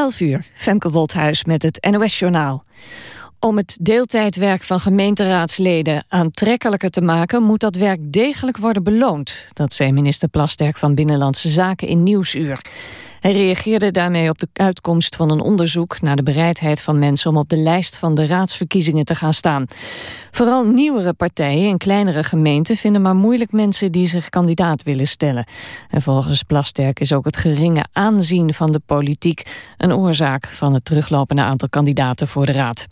11 uur, Femke Wolthuis met het NOS-journaal. Om het deeltijdwerk van gemeenteraadsleden aantrekkelijker te maken... moet dat werk degelijk worden beloond. Dat zei minister Plasterk van Binnenlandse Zaken in Nieuwsuur. Hij reageerde daarmee op de uitkomst van een onderzoek... naar de bereidheid van mensen om op de lijst van de raadsverkiezingen te gaan staan. Vooral nieuwere partijen in kleinere gemeenten vinden maar moeilijk mensen... die zich kandidaat willen stellen. En volgens Plasterk is ook het geringe aanzien van de politiek... een oorzaak van het teruglopende aantal kandidaten voor de raad.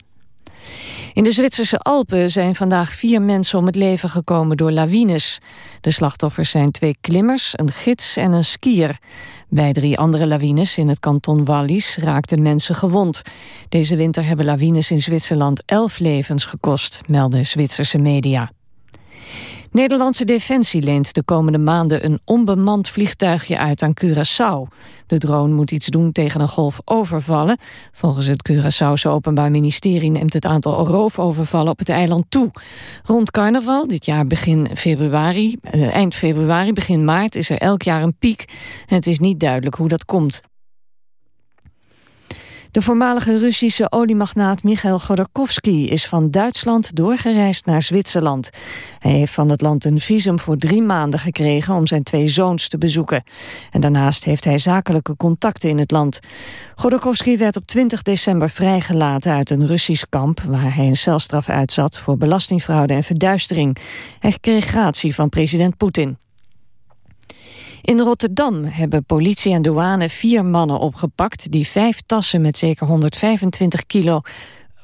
In de Zwitserse Alpen zijn vandaag vier mensen om het leven gekomen door lawines. De slachtoffers zijn twee klimmers, een gids en een skier. Bij drie andere lawines in het kanton Wallis raakten mensen gewond. Deze winter hebben lawines in Zwitserland elf levens gekost, melden Zwitserse media. Nederlandse Defensie leent de komende maanden een onbemand vliegtuigje uit aan Curaçao. De drone moet iets doen tegen een golf overvallen. Volgens het Curaçaose Openbaar Ministerie neemt het aantal roofovervallen op het eiland toe. Rond carnaval, dit jaar begin februari, eh, eind februari, begin maart, is er elk jaar een piek. het is niet duidelijk hoe dat komt. De voormalige Russische oliemagnaat Michail Godorkovsky is van Duitsland doorgereisd naar Zwitserland. Hij heeft van het land een visum voor drie maanden gekregen om zijn twee zoons te bezoeken. En daarnaast heeft hij zakelijke contacten in het land. Godorkovsky werd op 20 december vrijgelaten uit een Russisch kamp waar hij een celstraf uitzat voor belastingfraude en verduistering. Hij kreeg gratie van president Poetin. In Rotterdam hebben politie en douane vier mannen opgepakt... die vijf tassen met zeker 125 kilo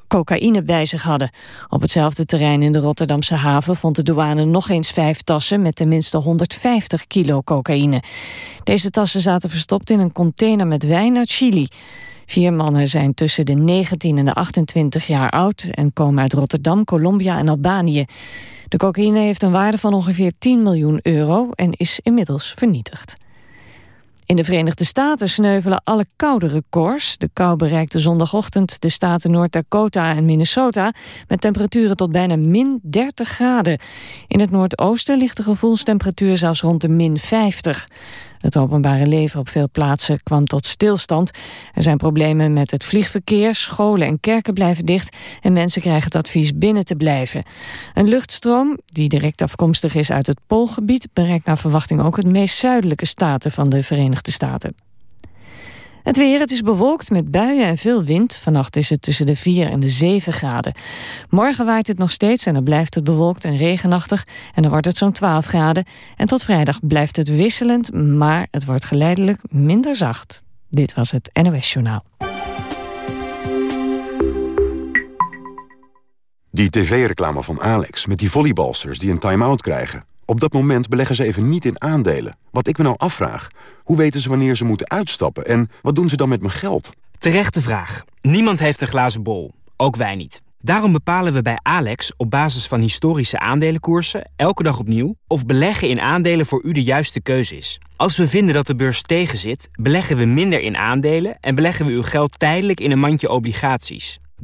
cocaïne bij zich hadden. Op hetzelfde terrein in de Rotterdamse haven vond de douane nog eens vijf tassen met tenminste 150 kilo cocaïne. Deze tassen zaten verstopt in een container met wijn uit Chili. Vier mannen zijn tussen de 19 en de 28 jaar oud en komen uit Rotterdam, Colombia en Albanië. De cocaïne heeft een waarde van ongeveer 10 miljoen euro en is inmiddels vernietigd. In de Verenigde Staten sneuvelen alle koude records. De kou bereikte zondagochtend de staten Noord-Dakota en Minnesota... met temperaturen tot bijna min 30 graden. In het noordoosten ligt de gevoelstemperatuur zelfs rond de min 50. Het openbare leven op veel plaatsen kwam tot stilstand. Er zijn problemen met het vliegverkeer, scholen en kerken blijven dicht... en mensen krijgen het advies binnen te blijven. Een luchtstroom, die direct afkomstig is uit het Poolgebied... bereikt naar verwachting ook het meest zuidelijke staten van de Verenigde Staten. Het weer, het is bewolkt met buien en veel wind. Vannacht is het tussen de 4 en de 7 graden. Morgen waait het nog steeds en dan blijft het bewolkt en regenachtig. En dan wordt het zo'n 12 graden. En tot vrijdag blijft het wisselend, maar het wordt geleidelijk minder zacht. Dit was het NOS Journaal. Die tv-reclame van Alex met die volleybalsters die een time-out krijgen. Op dat moment beleggen ze even niet in aandelen. Wat ik me nou afvraag, hoe weten ze wanneer ze moeten uitstappen... en wat doen ze dan met mijn geld? Terechte vraag. Niemand heeft een glazen bol. Ook wij niet. Daarom bepalen we bij Alex op basis van historische aandelenkoersen... elke dag opnieuw of beleggen in aandelen voor u de juiste keuze is. Als we vinden dat de beurs tegenzit, beleggen we minder in aandelen... en beleggen we uw geld tijdelijk in een mandje obligaties.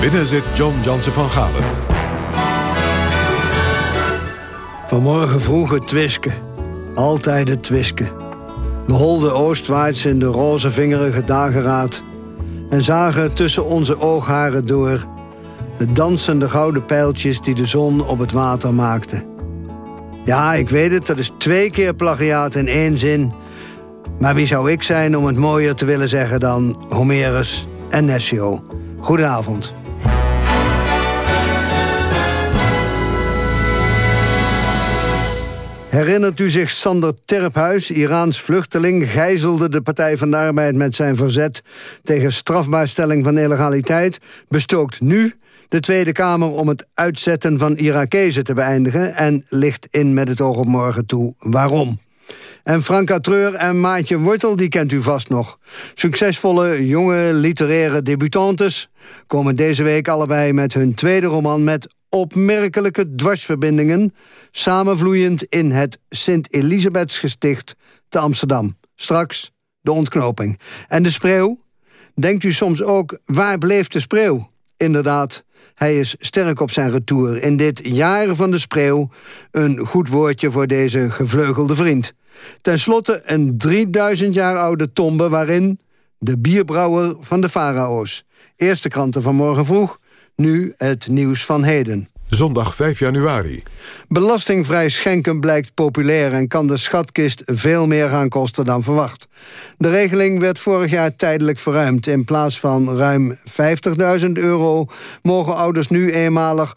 Binnen zit John Jansen van Galen. Vanmorgen vroeg het twisken. Altijd het twisken. We holden oostwaarts in de roze vingerige dageraad... en zagen tussen onze oogharen door... de dansende gouden pijltjes die de zon op het water maakte. Ja, ik weet het, dat is twee keer plagiaat in één zin... maar wie zou ik zijn om het mooier te willen zeggen dan Homerus en Nessio? Goedenavond. Herinnert u zich Sander Terphuis, Iraans vluchteling... gijzelde de Partij van de Arbeid met zijn verzet... tegen strafbaarstelling van illegaliteit... bestookt nu de Tweede Kamer om het uitzetten van Irakezen te beëindigen... en ligt in met het oog op morgen toe waarom. En Franka Treur en Maatje Wortel, die kent u vast nog. Succesvolle, jonge, literaire debutantes... komen deze week allebei met hun tweede roman... met opmerkelijke dwarsverbindingen... samenvloeiend in het Sint-Elisabethsgesticht te Amsterdam. Straks de ontknoping. En de spreeuw? Denkt u soms ook, waar bleef de spreeuw? Inderdaad, hij is sterk op zijn retour. In dit jaar van de spreeuw een goed woordje voor deze gevleugelde vriend. Ten slotte een 3000 jaar oude tombe waarin de bierbrouwer van de farao's. Eerste kranten van morgen vroeg, nu het nieuws van heden. Zondag 5 januari. Belastingvrij schenken blijkt populair en kan de schatkist veel meer gaan kosten dan verwacht. De regeling werd vorig jaar tijdelijk verruimd. In plaats van ruim 50.000 euro mogen ouders nu eenmalig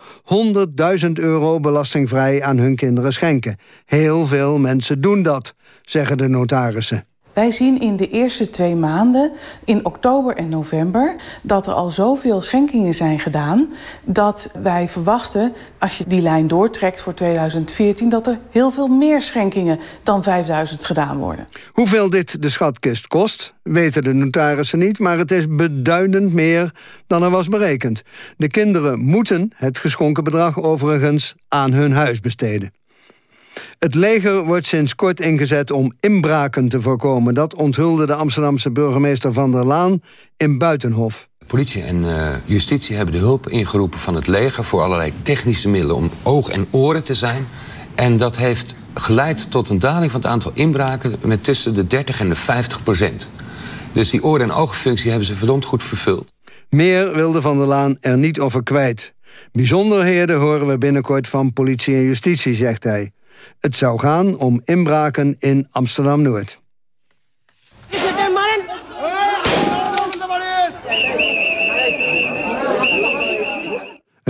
100.000 euro belastingvrij aan hun kinderen schenken. Heel veel mensen doen dat, zeggen de notarissen. Wij zien in de eerste twee maanden, in oktober en november... dat er al zoveel schenkingen zijn gedaan... dat wij verwachten, als je die lijn doortrekt voor 2014... dat er heel veel meer schenkingen dan 5000 gedaan worden. Hoeveel dit de schatkist kost, weten de notarissen niet... maar het is beduidend meer dan er was berekend. De kinderen moeten het geschonken bedrag overigens aan hun huis besteden. Het leger wordt sinds kort ingezet om inbraken te voorkomen. Dat onthulde de Amsterdamse burgemeester Van der Laan in Buitenhof. Politie en uh, justitie hebben de hulp ingeroepen van het leger... voor allerlei technische middelen om oog en oren te zijn. En dat heeft geleid tot een daling van het aantal inbraken... met tussen de 30 en de 50 procent. Dus die oren- en oogfunctie hebben ze verdomd goed vervuld. Meer wilde Van der Laan er niet over kwijt. Bijzonderheden horen we binnenkort van politie en justitie, zegt hij. Het zou gaan om inbraken in Amsterdam-Noord.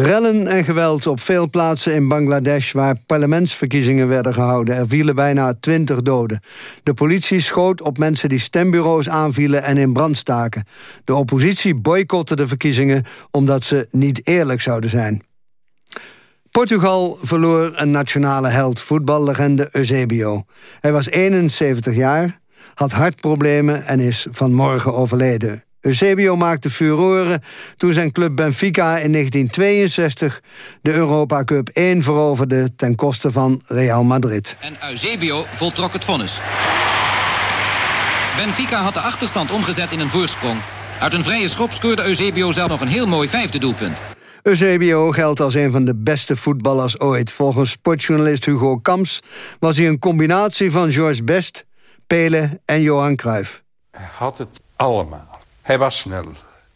Rellen en geweld op veel plaatsen in Bangladesh... waar parlementsverkiezingen werden gehouden. Er vielen bijna twintig doden. De politie schoot op mensen die stembureaus aanvielen en in brand staken. De oppositie boycotte de verkiezingen... omdat ze niet eerlijk zouden zijn. Portugal verloor een nationale held, voetballegende Eusebio. Hij was 71 jaar, had hartproblemen en is vanmorgen overleden. Eusebio maakte furoren toen zijn club Benfica in 1962 de Europa Cup 1 veroverde ten koste van Real Madrid. En Eusebio voltrok het vonnis. Benfica had de achterstand omgezet in een voorsprong. Uit een vrije schop scoorde Eusebio zelf nog een heel mooi vijfde doelpunt. Eusebio geldt als een van de beste voetballers ooit. Volgens sportjournalist Hugo Kams was hij een combinatie van George Best, Pele en Johan Cruijff. Hij had het allemaal. Hij was snel.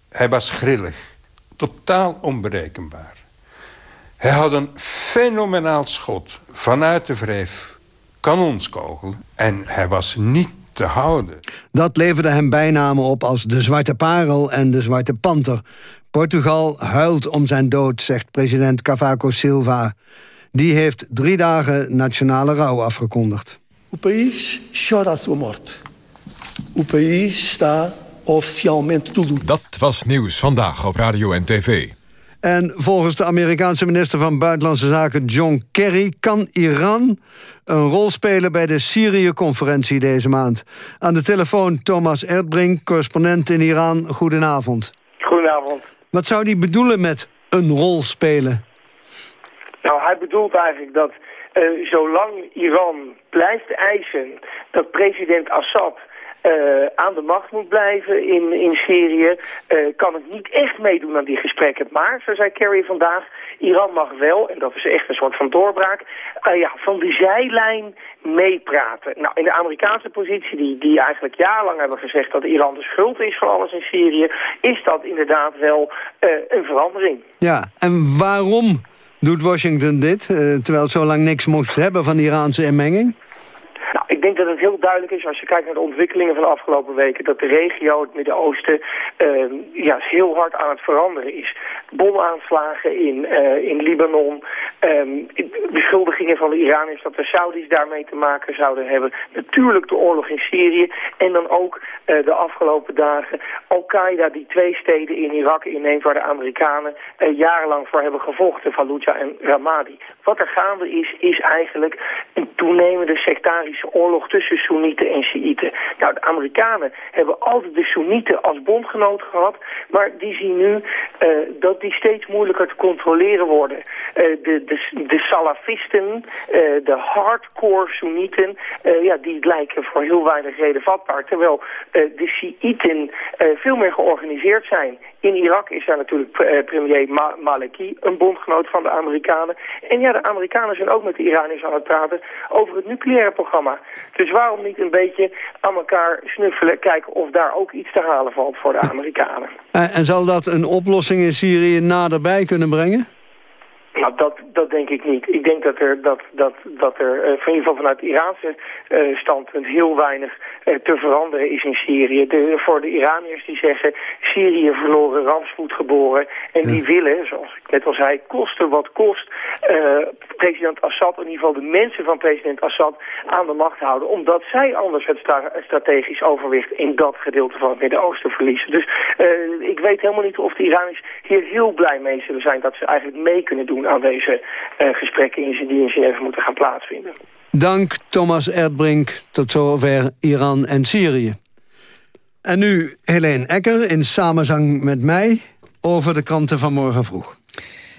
Hij was grillig. Totaal onberekenbaar. Hij had een fenomenaal schot vanuit de wreef kanonskogel. En hij was niet te houden. Dat leverde hem bijnamen op als de Zwarte Parel en de Zwarte Panter. Portugal huilt om zijn dood, zegt president Cavaco Silva. Die heeft drie dagen nationale rouw afgekondigd. O país chora a sua morte. O país está oficialmente de luto. Dat was nieuws vandaag op radio en tv. En volgens de Amerikaanse minister van Buitenlandse Zaken John Kerry... kan Iran een rol spelen bij de Syrië-conferentie deze maand. Aan de telefoon Thomas Erdbrink, correspondent in Iran. Goedenavond. Goedenavond. Wat zou hij bedoelen met een rol spelen? Nou, hij bedoelt eigenlijk dat uh, zolang Iran blijft eisen dat president Assad aan de macht moet blijven in, in Syrië, kan het niet echt meedoen aan die gesprekken. Maar, zo zei Kerry vandaag, Iran mag wel, en dat is echt een soort van doorbraak, ja, van de zijlijn meepraten. Nou, in de Amerikaanse positie, die, die eigenlijk jarenlang hebben gezegd dat Iran de schuld is van alles in Syrië, is dat inderdaad wel een verandering. Ja, en waarom doet Washington dit, terwijl het zo lang niks moest hebben van Iraanse inmenging? Denk dat het heel duidelijk is als je kijkt naar de ontwikkelingen van de afgelopen weken... dat de regio, het Midden-Oosten, uh, ja, heel hard aan het veranderen is. Bomaanslagen in, uh, in Libanon, um, beschuldigingen van de Iraniërs dat de Saudis daarmee te maken zouden hebben. Natuurlijk de oorlog in Syrië en dan ook uh, de afgelopen dagen Al-Qaeda die twee steden in Irak inneemt... waar de Amerikanen jarenlang voor hebben gevochten, Fallujah en Ramadi. Wat er gaande is, is eigenlijk een toenemende sectarische oorlog tussen Soenieten en Shiiten. Nou, de Amerikanen hebben altijd de Soenieten als bondgenoot gehad, maar die zien nu uh, dat die steeds moeilijker te controleren worden. Uh, de, de, de Salafisten, uh, de hardcore Soenieten, ja, die lijken voor heel weinig reden vatbaar, terwijl de Shiiten veel meer georganiseerd zijn. In Irak is daar natuurlijk premier Ma Maliki, een bondgenoot van de Amerikanen. En ja, de Amerikanen zijn ook met de Iraniërs aan het praten over het nucleaire programma. Dus waarom niet een beetje aan elkaar snuffelen... kijken of daar ook iets te halen valt voor de Amerikanen. En, en zal dat een oplossing in Syrië naderbij kunnen brengen? Nou, dat, dat denk ik niet. Ik denk dat er, dat, dat, dat er uh, in ieder geval vanuit het Iraanse uh, standpunt heel weinig uh, te veranderen is in Syrië. De, voor de Iraniërs die zeggen Syrië verloren, rampspoed geboren. En die willen, zoals ik net al zei, kosten wat kost, president Assad, in ieder geval de mensen van president Assad, aan de macht houden. Omdat zij anders het strategisch overwicht in dat gedeelte van het Midden-Oosten verliezen. Dus ik weet helemaal niet of de Iraniërs hier heel blij mee zullen zijn dat ze eigenlijk mee kunnen doen aan deze uh, gesprekken in, die in Genève moeten gaan plaatsvinden. Dank Thomas Erdbrink. Tot zover Iran en Syrië. En nu Helene Ecker in samenzang met mij over de kranten van morgen vroeg.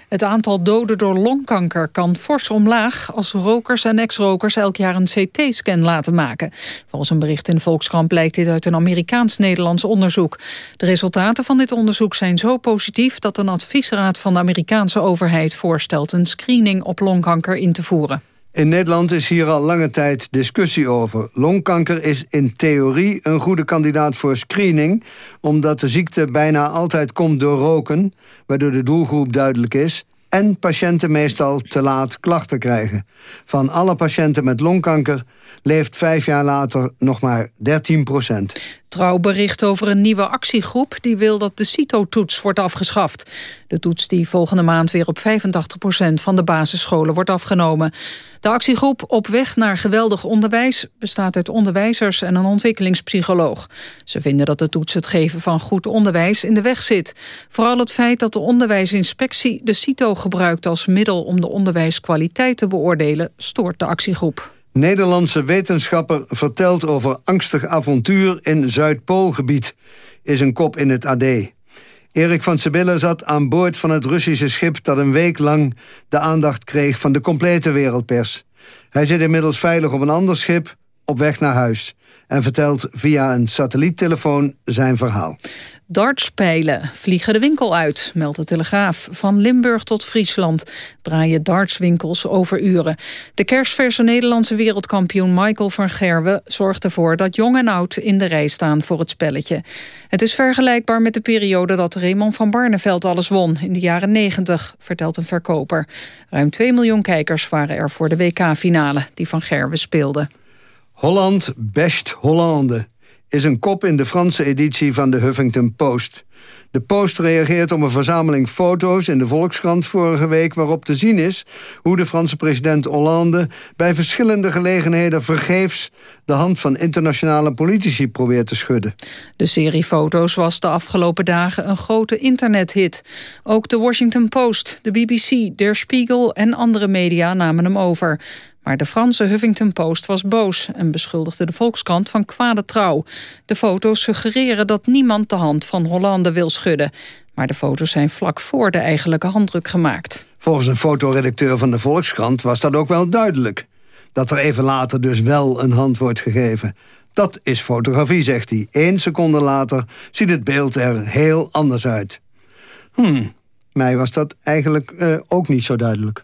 Het aantal doden door longkanker kan fors omlaag... als rokers en ex-rokers elk jaar een CT-scan laten maken. Volgens een bericht in Volkskrant blijkt dit uit een Amerikaans-Nederlands onderzoek. De resultaten van dit onderzoek zijn zo positief... dat een adviesraad van de Amerikaanse overheid voorstelt... een screening op longkanker in te voeren. In Nederland is hier al lange tijd discussie over. Longkanker is in theorie een goede kandidaat voor screening... omdat de ziekte bijna altijd komt door roken... waardoor de doelgroep duidelijk is... en patiënten meestal te laat klachten krijgen. Van alle patiënten met longkanker leeft vijf jaar later nog maar 13 procent. Trouw bericht over een nieuwe actiegroep... die wil dat de CITO-toets wordt afgeschaft. De toets die volgende maand weer op 85 procent van de basisscholen wordt afgenomen. De actiegroep Op weg naar geweldig onderwijs... bestaat uit onderwijzers en een ontwikkelingspsycholoog. Ze vinden dat de toets het geven van goed onderwijs in de weg zit. Vooral het feit dat de onderwijsinspectie de CITO gebruikt... als middel om de onderwijskwaliteit te beoordelen... stoort de actiegroep. Nederlandse wetenschapper vertelt over angstig avontuur in Zuidpoolgebied, is een kop in het AD. Erik van Sibille zat aan boord van het Russische schip dat een week lang de aandacht kreeg van de complete wereldpers. Hij zit inmiddels veilig op een ander schip op weg naar huis en vertelt via een satelliettelefoon zijn verhaal. Dartspijlen vliegen de winkel uit, meldt de Telegraaf. Van Limburg tot Friesland draaien dartswinkels over uren. De kerstverse Nederlandse wereldkampioen Michael van Gerwen... zorgt ervoor dat jong en oud in de rij staan voor het spelletje. Het is vergelijkbaar met de periode dat Raymond van Barneveld alles won... in de jaren 90, vertelt een verkoper. Ruim 2 miljoen kijkers waren er voor de WK-finale... die van Gerwen speelde. Holland best Hollande is een kop in de Franse editie van de Huffington Post. De Post reageert op een verzameling foto's in de Volkskrant vorige week... waarop te zien is hoe de Franse president Hollande... bij verschillende gelegenheden vergeefs de hand van internationale politici probeert te schudden. De serie foto's was de afgelopen dagen een grote internethit. Ook de Washington Post, de BBC, Der Spiegel en andere media namen hem over. Maar de Franse Huffington Post was boos en beschuldigde de Volkskrant van kwade trouw. De foto's suggereren dat niemand de hand van Hollande wil schudden. Maar de foto's zijn vlak voor de eigenlijke handdruk gemaakt. Volgens een fotoredacteur van de Volkskrant was dat ook wel duidelijk. Dat er even later dus wel een hand wordt gegeven. Dat is fotografie, zegt hij. Eén seconde later ziet het beeld er heel anders uit. Hmm, mij was dat eigenlijk uh, ook niet zo duidelijk.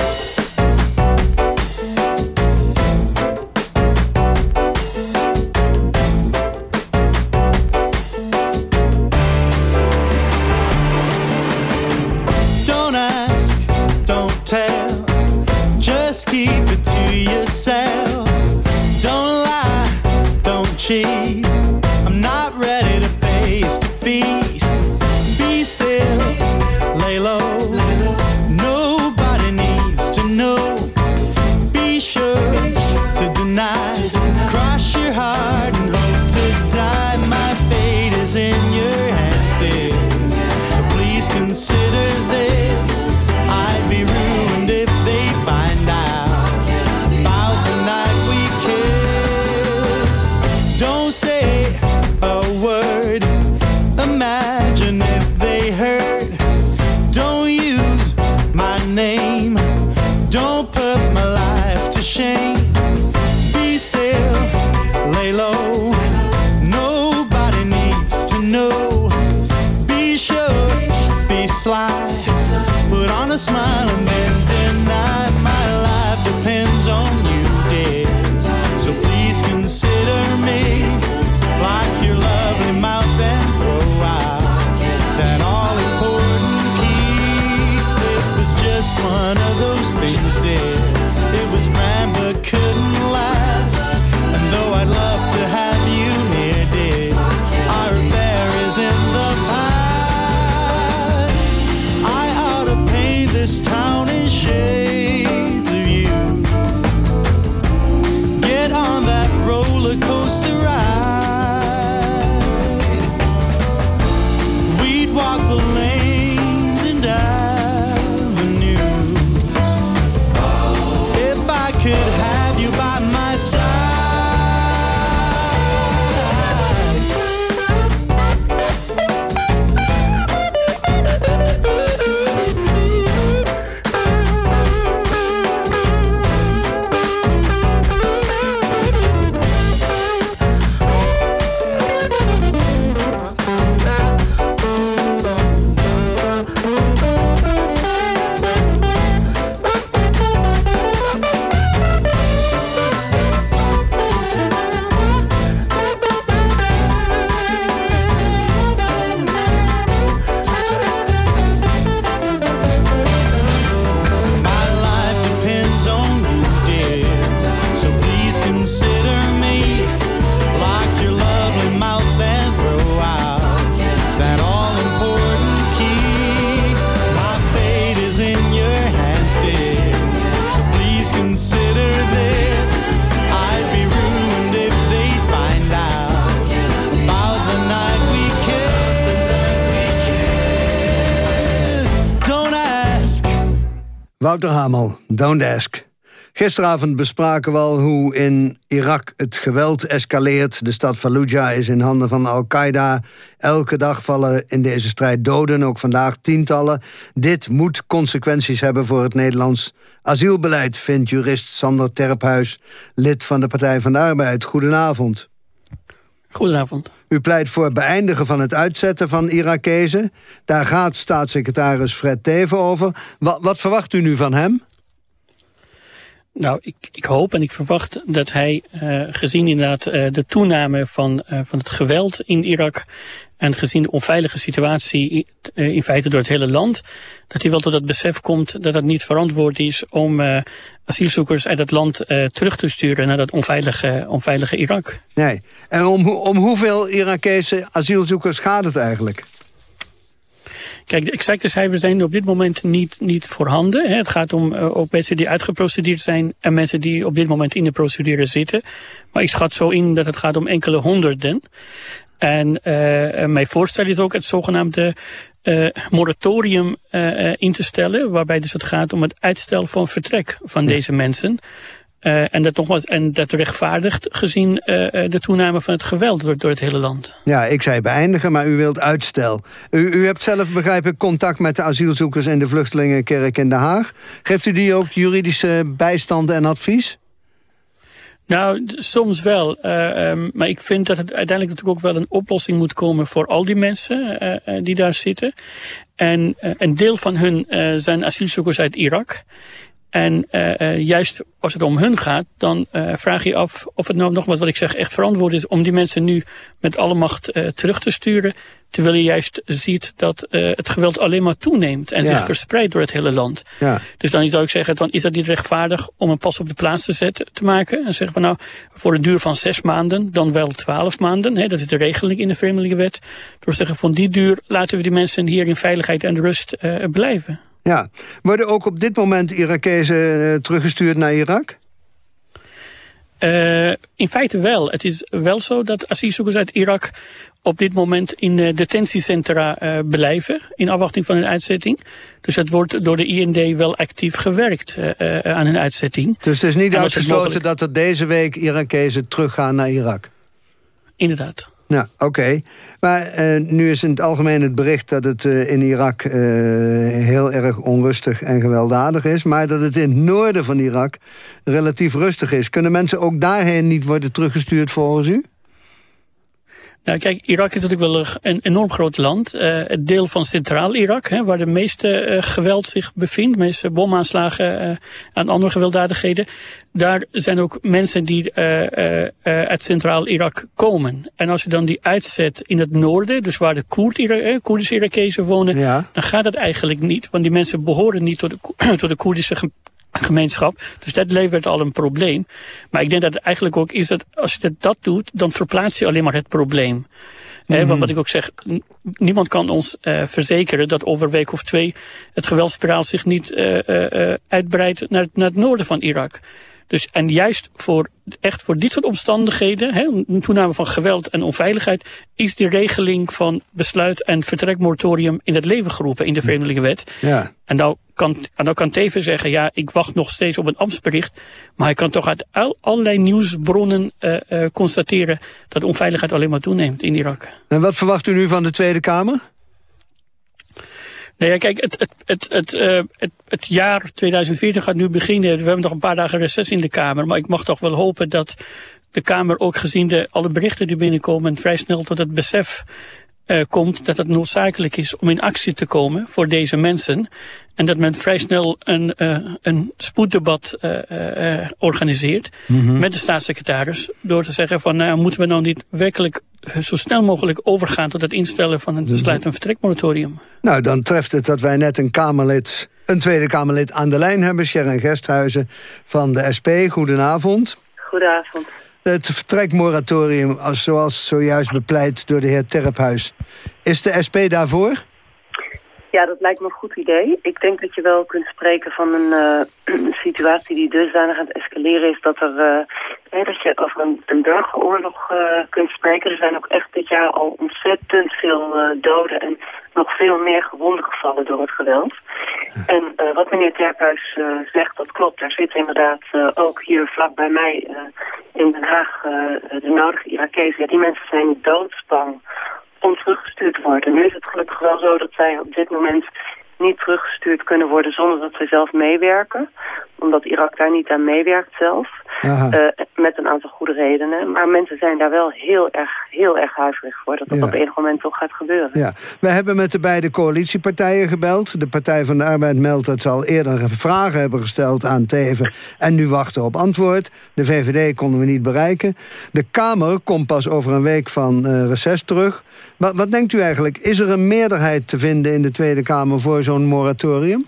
this time. Wouter Hamel, Don't Ask. Gisteravond bespraken we al hoe in Irak het geweld escaleert. De stad Fallujah is in handen van Al-Qaeda. Elke dag vallen in deze strijd doden, ook vandaag tientallen. Dit moet consequenties hebben voor het Nederlands asielbeleid... vindt jurist Sander Terphuis, lid van de Partij van de Arbeid. Goedenavond. Goedenavond. U pleit voor beëindigen van het uitzetten van Irakezen. Daar gaat staatssecretaris Fred Teven over. Wat, wat verwacht u nu van hem? Nou, ik, ik, hoop en ik verwacht dat hij, uh, gezien inderdaad uh, de toename van, uh, van het geweld in Irak... en gezien de onveilige situatie in feite door het hele land... dat hij wel tot het besef komt dat het niet verantwoord is om asielzoekers uit het land terug te sturen... naar dat onveilige, onveilige Irak. Nee. En om, om hoeveel Irakese asielzoekers gaat het eigenlijk? Kijk, de exacte cijfers zijn op dit moment niet, niet voorhanden. Het gaat om uh, ook mensen die uitgeprocedeerd zijn en mensen die op dit moment in de procedure zitten. Maar ik schat zo in dat het gaat om enkele honderden. En uh, mijn voorstel is ook het zogenaamde uh, moratorium uh, in te stellen. Waarbij dus het gaat om het uitstel van vertrek van deze mensen. Uh, en, dat nogmaals, en dat rechtvaardigt gezien uh, de toename van het geweld door, door het hele land. Ja, ik zei beëindigen, maar u wilt uitstel. U, u hebt zelf, begrijp ik, contact met de asielzoekers in de vluchtelingenkerk in Den Haag. Geeft u die ook juridische bijstand en advies? Nou, soms wel. Uh, um, maar ik vind dat het uiteindelijk natuurlijk ook wel een oplossing moet komen voor al die mensen uh, die daar zitten. En een deel van hun zijn asielzoekers uit Irak. En uh, juist als het om hun gaat, dan uh, vraag je af of het nou nogmaals wat ik zeg echt verantwoord is om die mensen nu met alle macht terug te sturen. Terwijl je juist ziet dat het geweld alleen maar toeneemt en ja. zich verspreidt door het hele land. Ja. Dus dan zou ik zeggen, dan is dat niet rechtvaardig om een pas op de plaats te zetten, te maken. En zeggen van nou, voor een duur van zes maanden, dan wel twaalf maanden. Hè, dat is de regeling in de Vreemdelingenwet. Door te zeggen van die duur laten we die mensen hier in veiligheid en rust blijven. Ja. Worden ook op dit moment Irakezen uh, teruggestuurd naar Irak? Uh, in feite wel. Het is wel zo dat asielzoekers uit Irak op dit moment in uh, detentiecentra uh, blijven in afwachting van hun uitzetting. Dus het wordt door de IND wel actief gewerkt aan hun uitzetting. Dus het is niet uitgesloten dat er deze week Irakezen teruggaan naar Irak? Inderdaad. Ja, oké. Maar uh, nu is in het algemeen het bericht dat het uh, in Irak uh, heel erg onrustig en gewelddadig is. Maar dat het in het noorden van Irak relatief rustig is. Kunnen mensen ook daarheen niet worden teruggestuurd volgens u? Nou, kijk, Irak is natuurlijk wel een enorm groot land. Uh, het deel van Centraal-Irak, waar de meeste uh, geweld zich bevindt, de meeste bomaanslagen uh, en andere gewelddadigheden. Daar zijn ook mensen die uit Centraal-Irak komen. En als je dan die uitzet in het noorden, dus waar de Koerd Koerdische Irakezen wonen, ja. dan gaat dat eigenlijk niet. Want die mensen behoren niet tot de, tot de Koerdische gemeenschap. Dus dat levert al een probleem. Maar ik denk dat het eigenlijk ook is dat als je dat doet, dan verplaats je alleen maar het probleem. Mm -hmm. want wat ik ook zeg, niemand kan ons uh, verzekeren dat over een week of twee het geweldspiraal zich niet uh, uh, uitbreidt naar, naar het noorden van Irak. Dus, en juist voor, echt voor dit soort omstandigheden, hè, een toename van geweld en onveiligheid, is die regeling van besluit en vertrekmoratorium in het leven geroepen in de Vreemdelingenwet. Ja. En nou kan, en dan kan Teven zeggen, ja, ik wacht nog steeds op een ambtsbericht. Maar hij kan toch uit al, allerlei nieuwsbronnen uh, uh, constateren dat onveiligheid alleen maar toeneemt in Irak. En wat verwacht u nu van de Tweede Kamer? Nou ja, kijk, het, het, het, het, uh, het, het jaar 2014 gaat nu beginnen. We hebben nog een paar dagen reces in de Kamer. Maar ik mag toch wel hopen dat de Kamer ook gezien de, alle berichten die binnenkomen... vrij snel tot het besef uh, komt dat het noodzakelijk is om in actie te komen voor deze mensen. En dat men vrij snel een, uh, een spoeddebat uh, organiseert mm -hmm. met de staatssecretaris. Door te zeggen van nou, moeten we nou niet werkelijk zo snel mogelijk overgaan tot het instellen van een besluit een vertrekmoratorium. Nou, dan treft het dat wij net een Kamerlid, een Tweede Kamerlid aan de lijn hebben. Sharon Gesthuizen van de SP. Goedenavond. Goedenavond. Het vertrekmoratorium, zoals zojuist bepleit door de heer Terphuis. Is de SP daarvoor? Ja, dat lijkt me een goed idee. Ik denk dat je wel kunt spreken van een uh, situatie die dusdanig aan het escaleren is... dat, er, uh, dat je over een, een burgeroorlog uh, kunt spreken. Er zijn ook echt dit jaar al ontzettend veel doden en nog veel meer gewonden gevallen door het geweld. En wat meneer Terphuis zegt, dat klopt. Er zitten inderdaad ook hier vlak bij mij in Den Haag de nodige Irakezen. Ja, die mensen zijn doodsbang om teruggestuurd te worden. Nu is het gelukkig wel zo dat zij op dit moment niet teruggestuurd kunnen worden zonder dat zij zelf meewerken. Omdat Irak daar niet aan meewerkt zelf. Uh, met een aantal goede redenen. Maar mensen zijn daar wel heel erg, heel erg huiverig voor dat dat ja. op enig moment toch gaat gebeuren. Ja. We hebben met de beide coalitiepartijen gebeld. De Partij van de Arbeid meldt dat ze al eerder vragen hebben gesteld aan Teven. En nu wachten op antwoord. De VVD konden we niet bereiken. De Kamer komt pas over een week van uh, reces terug. Wat, wat denkt u eigenlijk? Is er een meerderheid te vinden in de Tweede Kamer voor zo'n moratorium?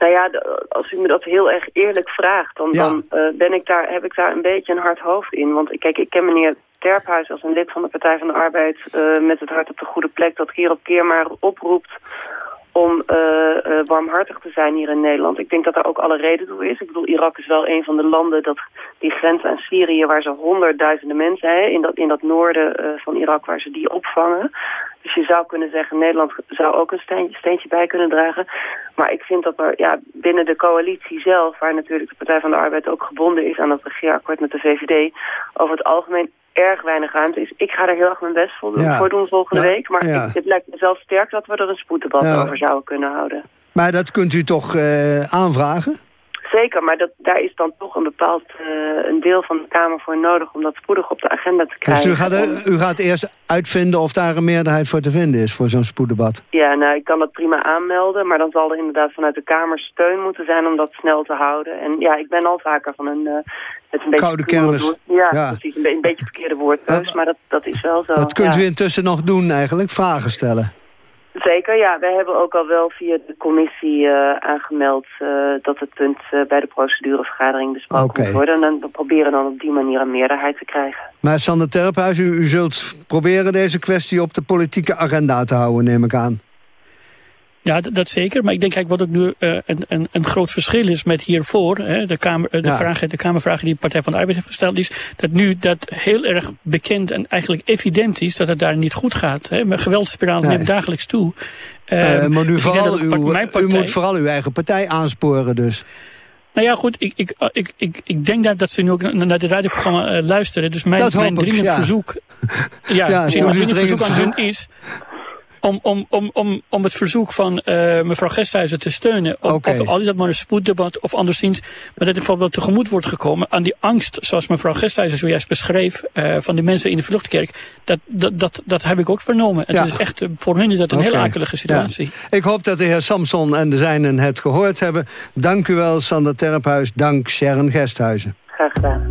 Nou ja, als u me dat heel erg eerlijk vraagt, dan, ja. dan uh, ben ik daar, heb ik daar een beetje een hard hoofd in. Want kijk, ik ken meneer Terphuis als een lid van de Partij van de Arbeid uh, met het hart op de goede plek... dat keer op keer maar oproept om uh, uh, warmhartig te zijn hier in Nederland. Ik denk dat daar ook alle reden toe is. Ik bedoel, Irak is wel een van de landen dat die grens aan Syrië... waar ze honderdduizenden mensen hebben, in dat, in dat noorden uh, van Irak waar ze die opvangen. Dus je zou kunnen zeggen, Nederland zou ook een steentje, steentje bij kunnen dragen. Maar ik vind dat er ja, binnen de coalitie zelf... waar natuurlijk de Partij van de Arbeid ook gebonden is aan dat regeerakkoord met de VVD... over het algemeen erg weinig ruimte is. Ik ga er heel erg mijn best voor doen, Ja. voor doen volgende week. Maar ja. ik- het lijkt me zelf sterk dat we er een spoeddebat Ja. over zouden kunnen houden. Maar dat kunt u toch eh, aanvragen? Zeker, maar dat, daar is dan toch een bepaald eh, een deel van de Kamer voor nodig... om dat spoedig op de agenda te Dus krijgen. u gaat, er- u gaat eerst uitvinden of daar een meerderheid voor te vinden is... voor zo'n spoeddebat. Ja, nou, ik kan dat prima aanmelden, maar dan zal er inderdaad vanuit de Kamer steun moeten zijn om dat snel te houden. En ja, ik ben al vaker van een... eh, het een beetje Koude kermis. Ja, Ja. precies, een, be- een beetje verkeerde woordkeus, maar dat, dat is wel zo. Dat kunt ja. u intussen nog doen eigenlijk, vragen stellen. Zeker, ja. Wij hebben ook al wel via de commissie eh, aangemeld eh, dat het punt eh, bij de procedurevergadering besproken Oké. moet worden. En dan, we proberen dan op die manier een meerderheid te krijgen. Maar Sander Terphuis, u, u zult proberen deze kwestie op de politieke agenda te houden, neem ik aan. Ja, dat zeker. Maar ik denk eigenlijk wat ook nu eh, een, een, een groot verschil is met hiervoor. Hè, de, kamer, eh, de, Ja. vragen, de Kamervragen die de Partij van de Arbeid heeft gesteld. Is dat nu dat heel erg bekend en eigenlijk evident is dat het daar niet goed gaat. Hè. Met geweldsspiraal Nee. neemt dagelijks toe. Eh, Ehm, maar nu vooral mijn u partij- moet vooral uw eigen partij aansporen dus. Nou ja, goed, ik, ik, ik, ik, ik denk dat, dat ze nu ook na- naar het radioprogramma eh, luisteren. Dus mijn, mijn dringend ja. verzoek, ja, Ja, mijn dringend verzoek aan hun is om, om, om, om, om het verzoek van eh, mevrouw Gesthuizen te steunen. Of, Oké. of al is dat maar een spoeddebat of anderszins. Maar dat in geval wel tegemoet wordt gekomen aan die angst, zoals mevrouw Gesthuizen zojuist beschreef, eh, van die mensen in de vluchtkerk. Dat, dat, dat, dat heb ik ook vernomen. En Ja. dat is echt, eh, voor hen is dat een Oké. hele akelige situatie. Ja. Ik hoop dat de heer Samson en de zijnen het gehoord hebben. Dank u wel, Sander Terphuis. Dank Sharon Gesthuizen. Graag gedaan.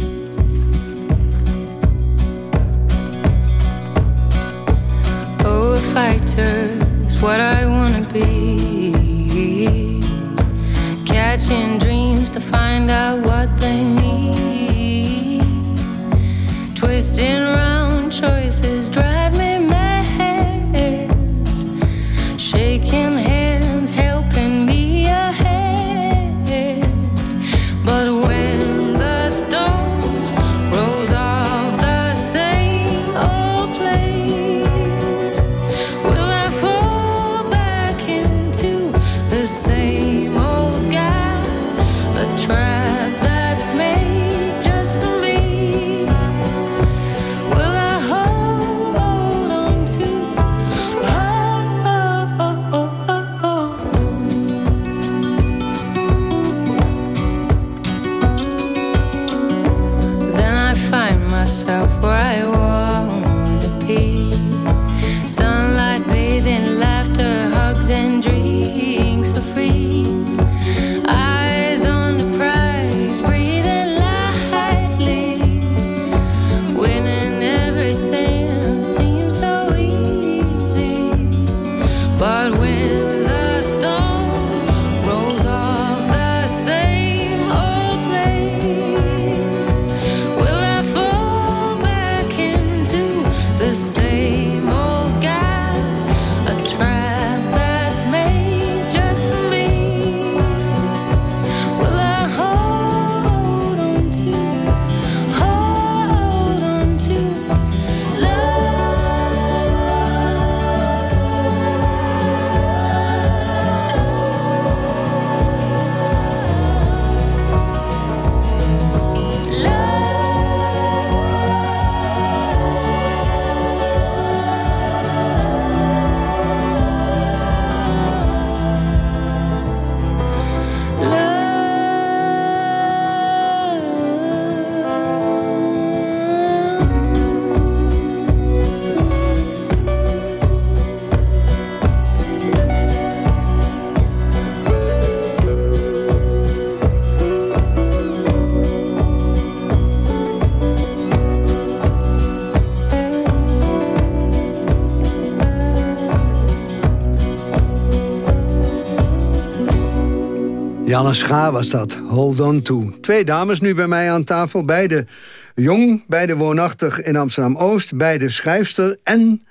Fighter what I wanna be. Catching dreams to find out what they mean. Twisting round choices Janne Schaar was dat, Hold On To. Twee dames nu bij mij aan tafel, beide jong, beide woonachtig in Amsterdam-Oost... beide schrijfster en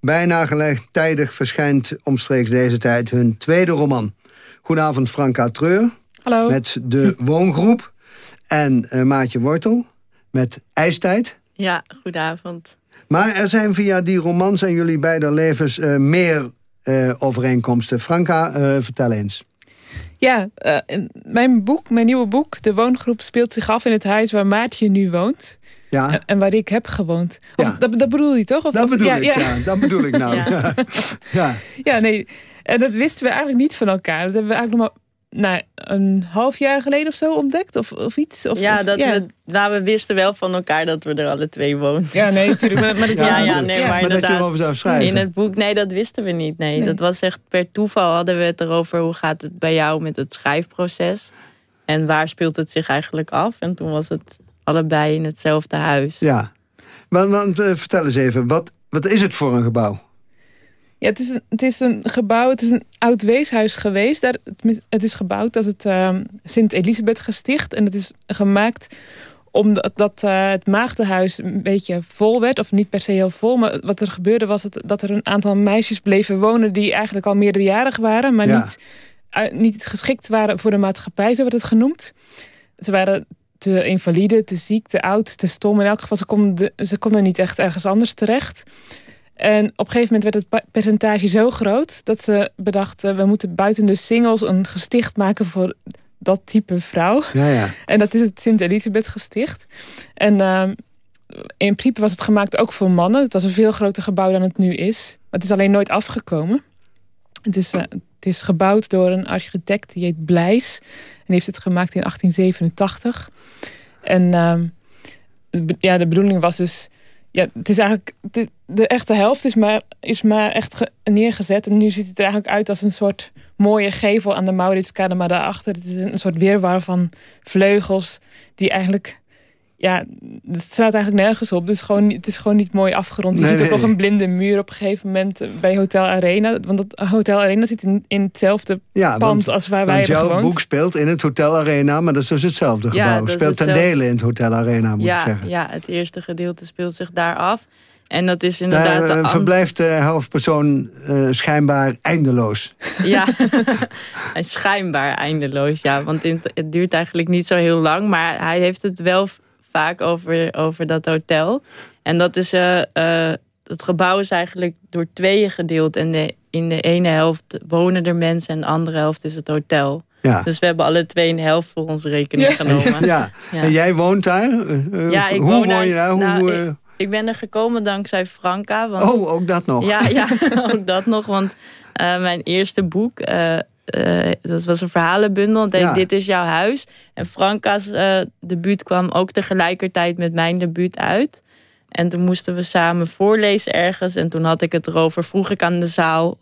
Bijna gelijktijdig verschijnt omstreeks deze tijd hun tweede roman. Goedenavond Franka Treur. Hallo. Met De Woongroep. En uh, Maatje Wortel met IJstijd. Ja, goedenavond. Maar er zijn via die romans en jullie beide levens uh, meer uh, overeenkomsten. Franka, vertel eens. Ja, mijn boek, mijn nieuwe boek, De Woongroep, speelt zich af in het huis waar Maatje nu woont. Ja. En waar ik heb gewoond. Of, Ja. dat, dat bedoel je toch? Of, Dat of- bedoel ja, ik, ja. Dat bedoel ik nou. Ja. Ja, nee. En dat wisten we eigenlijk niet van elkaar. Dat hebben we eigenlijk nog maar nou, een half jaar geleden of zo ontdekt. Of, of iets. Of, ja, of- dat We, nou, we wisten wel van elkaar dat we er alle twee woonden. Ja, nee, natuurlijk. Maar, maar dat ja, ja, een- nee, ja. maar, Maar dat je erover zou schrijven. In het boek, nee, dat wisten we niet. Nee, Nee. dat was echt per toeval hadden we het erover hoe gaat het bij jou met het schrijfproces. En waar speelt het zich eigenlijk af? En toen was het allebei in hetzelfde huis. Ja. Want, want eh, vertel eens even, wat, wat is het voor een gebouw? Ja, het is, een, het is een gebouw, het is een oud weeshuis geweest. Daar, het, is gebouwd als het ehm, Sint-Elisabeth gesticht. En het is gemaakt omdat dat, eh, het maagdenhuis een beetje vol werd. Of niet per se heel vol. Maar wat er gebeurde was dat, dat er een aantal meisjes bleven wonen... die eigenlijk al meerderjarig waren. Maar Ja. niet, uit- niet geschikt waren voor de maatschappij, zo wordt het genoemd. Ze waren te invalide, te ziek, te oud, te stom. In elk geval, ze konden, ze konden niet echt ergens anders terecht. En op een gegeven moment werd het percentage zo groot... dat ze bedachten, we moeten buiten de singles een gesticht maken voor dat type vrouw. Ja, ja. En dat is het Sint-Elisabeth gesticht. En ehm, in principe was het gemaakt ook voor mannen. Het was een veel groter gebouw dan het nu is. Maar het is alleen nooit afgekomen. Het is, eh, het is gebouwd door een architect, die heet Blijs. En heeft het gemaakt in 1887. En ehm, ja, de bedoeling was dus... Ja, het is eigenlijk... De, echte helft is maar, is maar echt ge- neergezet. En nu ziet het er eigenlijk uit als een soort mooie gevel aan de Mauritskade. Maar daarachter het is een soort weerwar van vleugels... die eigenlijk... Ja, het staat eigenlijk nergens op. Dus gewoon, het is gewoon niet mooi afgerond. Je Nee, ziet ook nee. nog een blinde muur op een gegeven moment eh, bij Hotel Arena. Want dat Hotel Arena zit in, in hetzelfde Ja, pand want, als waar wij want hebben jouw boek speelt in het Hotel Arena, maar dat is dus hetzelfde Ja, gebouw. speelt ten dele in het Hotel Arena, moet ik ja, zeggen. ja, het eerste gedeelte speelt zich daar af. En dat is inderdaad... Daar de eh, verblijft de hoofdpersoon eh, schijnbaar eindeloos. Ja, schijnbaar eindeloos, ja. Want het duurt eigenlijk niet zo heel lang. Maar hij heeft het wel vaak over, over dat hotel. En dat is... eh, eh, het gebouw is eigenlijk door tweeën gedeeld. En de, in de ene helft wonen er mensen en de andere helft is het hotel. Ja. Dus we hebben alle twee een helft voor onze rekening genomen. ja. Ja. En jij woont daar? Eh, eh, Ja, ik hoe woon daar- je daar? Hoe, nou, eh, ik, ik ben er gekomen dankzij Franka. Want, oh, ook dat nog. Ja, ja ook dat nog. Want eh, mijn eerste boek, eh, dat was een verhalenbundel. Ja. Dit is jouw huis. En Franka's eh debuut kwam ook tegelijkertijd met mijn debuut uit. En toen moesten we samen voorlezen ergens. En toen had ik het erover. Vroeg ik aan de zaal.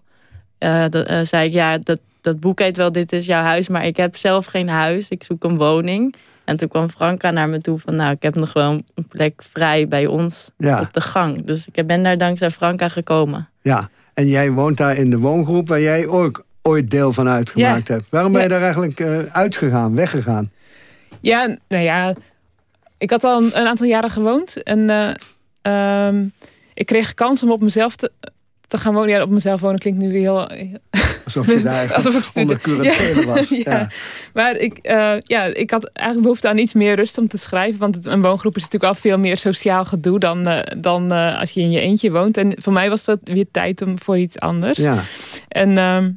eh, dat, zei ik, ja, dat, dat boek heet wel Dit is jouw huis. Maar ik heb zelf geen huis. Ik zoek een woning. En toen kwam Franka naar me toe van... nou, ik heb nog wel een plek vrij bij ons Ja. op de gang. Dus ik ben daar dankzij Franka gekomen. Ja, en jij woont daar in de woongroep waar jij ook ooit deel van uitgemaakt Ja. hebt. Waarom ben je Ja. daar eigenlijk eh, uitgegaan, weggegaan? Ja, nou ja, ik had al een, een aantal jaren gewoond. En eh, ehm, ik kreeg kans om op mezelf te, te gaan wonen. Ja, op mezelf wonen klinkt nu weer heel... Alsof je daar Alsof ik onder was. ja. Ja. Maar ik, eh, ja, ik had eigenlijk behoefte aan iets meer rust om te schrijven. Want het, een woongroep is natuurlijk al veel meer sociaal gedoe dan, dan als je in je eentje woont. En voor mij was dat weer tijd om voor iets anders. Ja. En, ehm,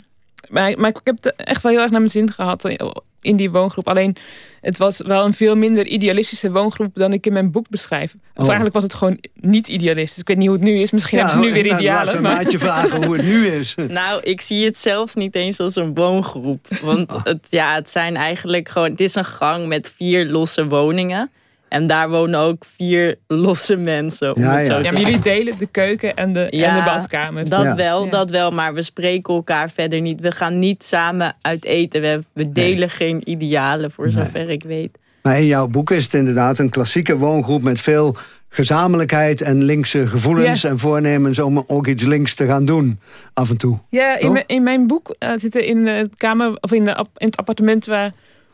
maar, maar ik heb het echt wel heel erg naar mijn zin gehad in die woongroep. Alleen, het was wel een veel minder idealistische woongroep dan ik in mijn boek beschrijf. Of Oh. eigenlijk was het gewoon niet idealistisch. Ik weet niet hoe het nu is. Misschien Ja, hebben ze nu weer nou, idealen. laten maar- Maatje vragen hoe het nu is. Nou, ik zie het zelfs niet eens als een woongroep. Want Oh. het, ja, het zijn eigenlijk gewoon... Het is een gang met vier losse woningen. En daar wonen ook vier losse mensen. om Ja, het zo ja. te Ja, maar jullie delen de keuken en de, en de badkamer. Dat Ja. wel, Ja. dat wel. Maar we spreken elkaar verder niet. We gaan niet samen uit eten. We, we delen geen idealen, voor zover ik weet. Maar in jouw boek is het inderdaad een klassieke woongroep... met veel gezamenlijkheid en linkse gevoelens en voornemens... om ook iets links te gaan doen, af en toe. Ja, in, in mijn boek eh, zitten in, het kamer, of in, de, in het appartement waar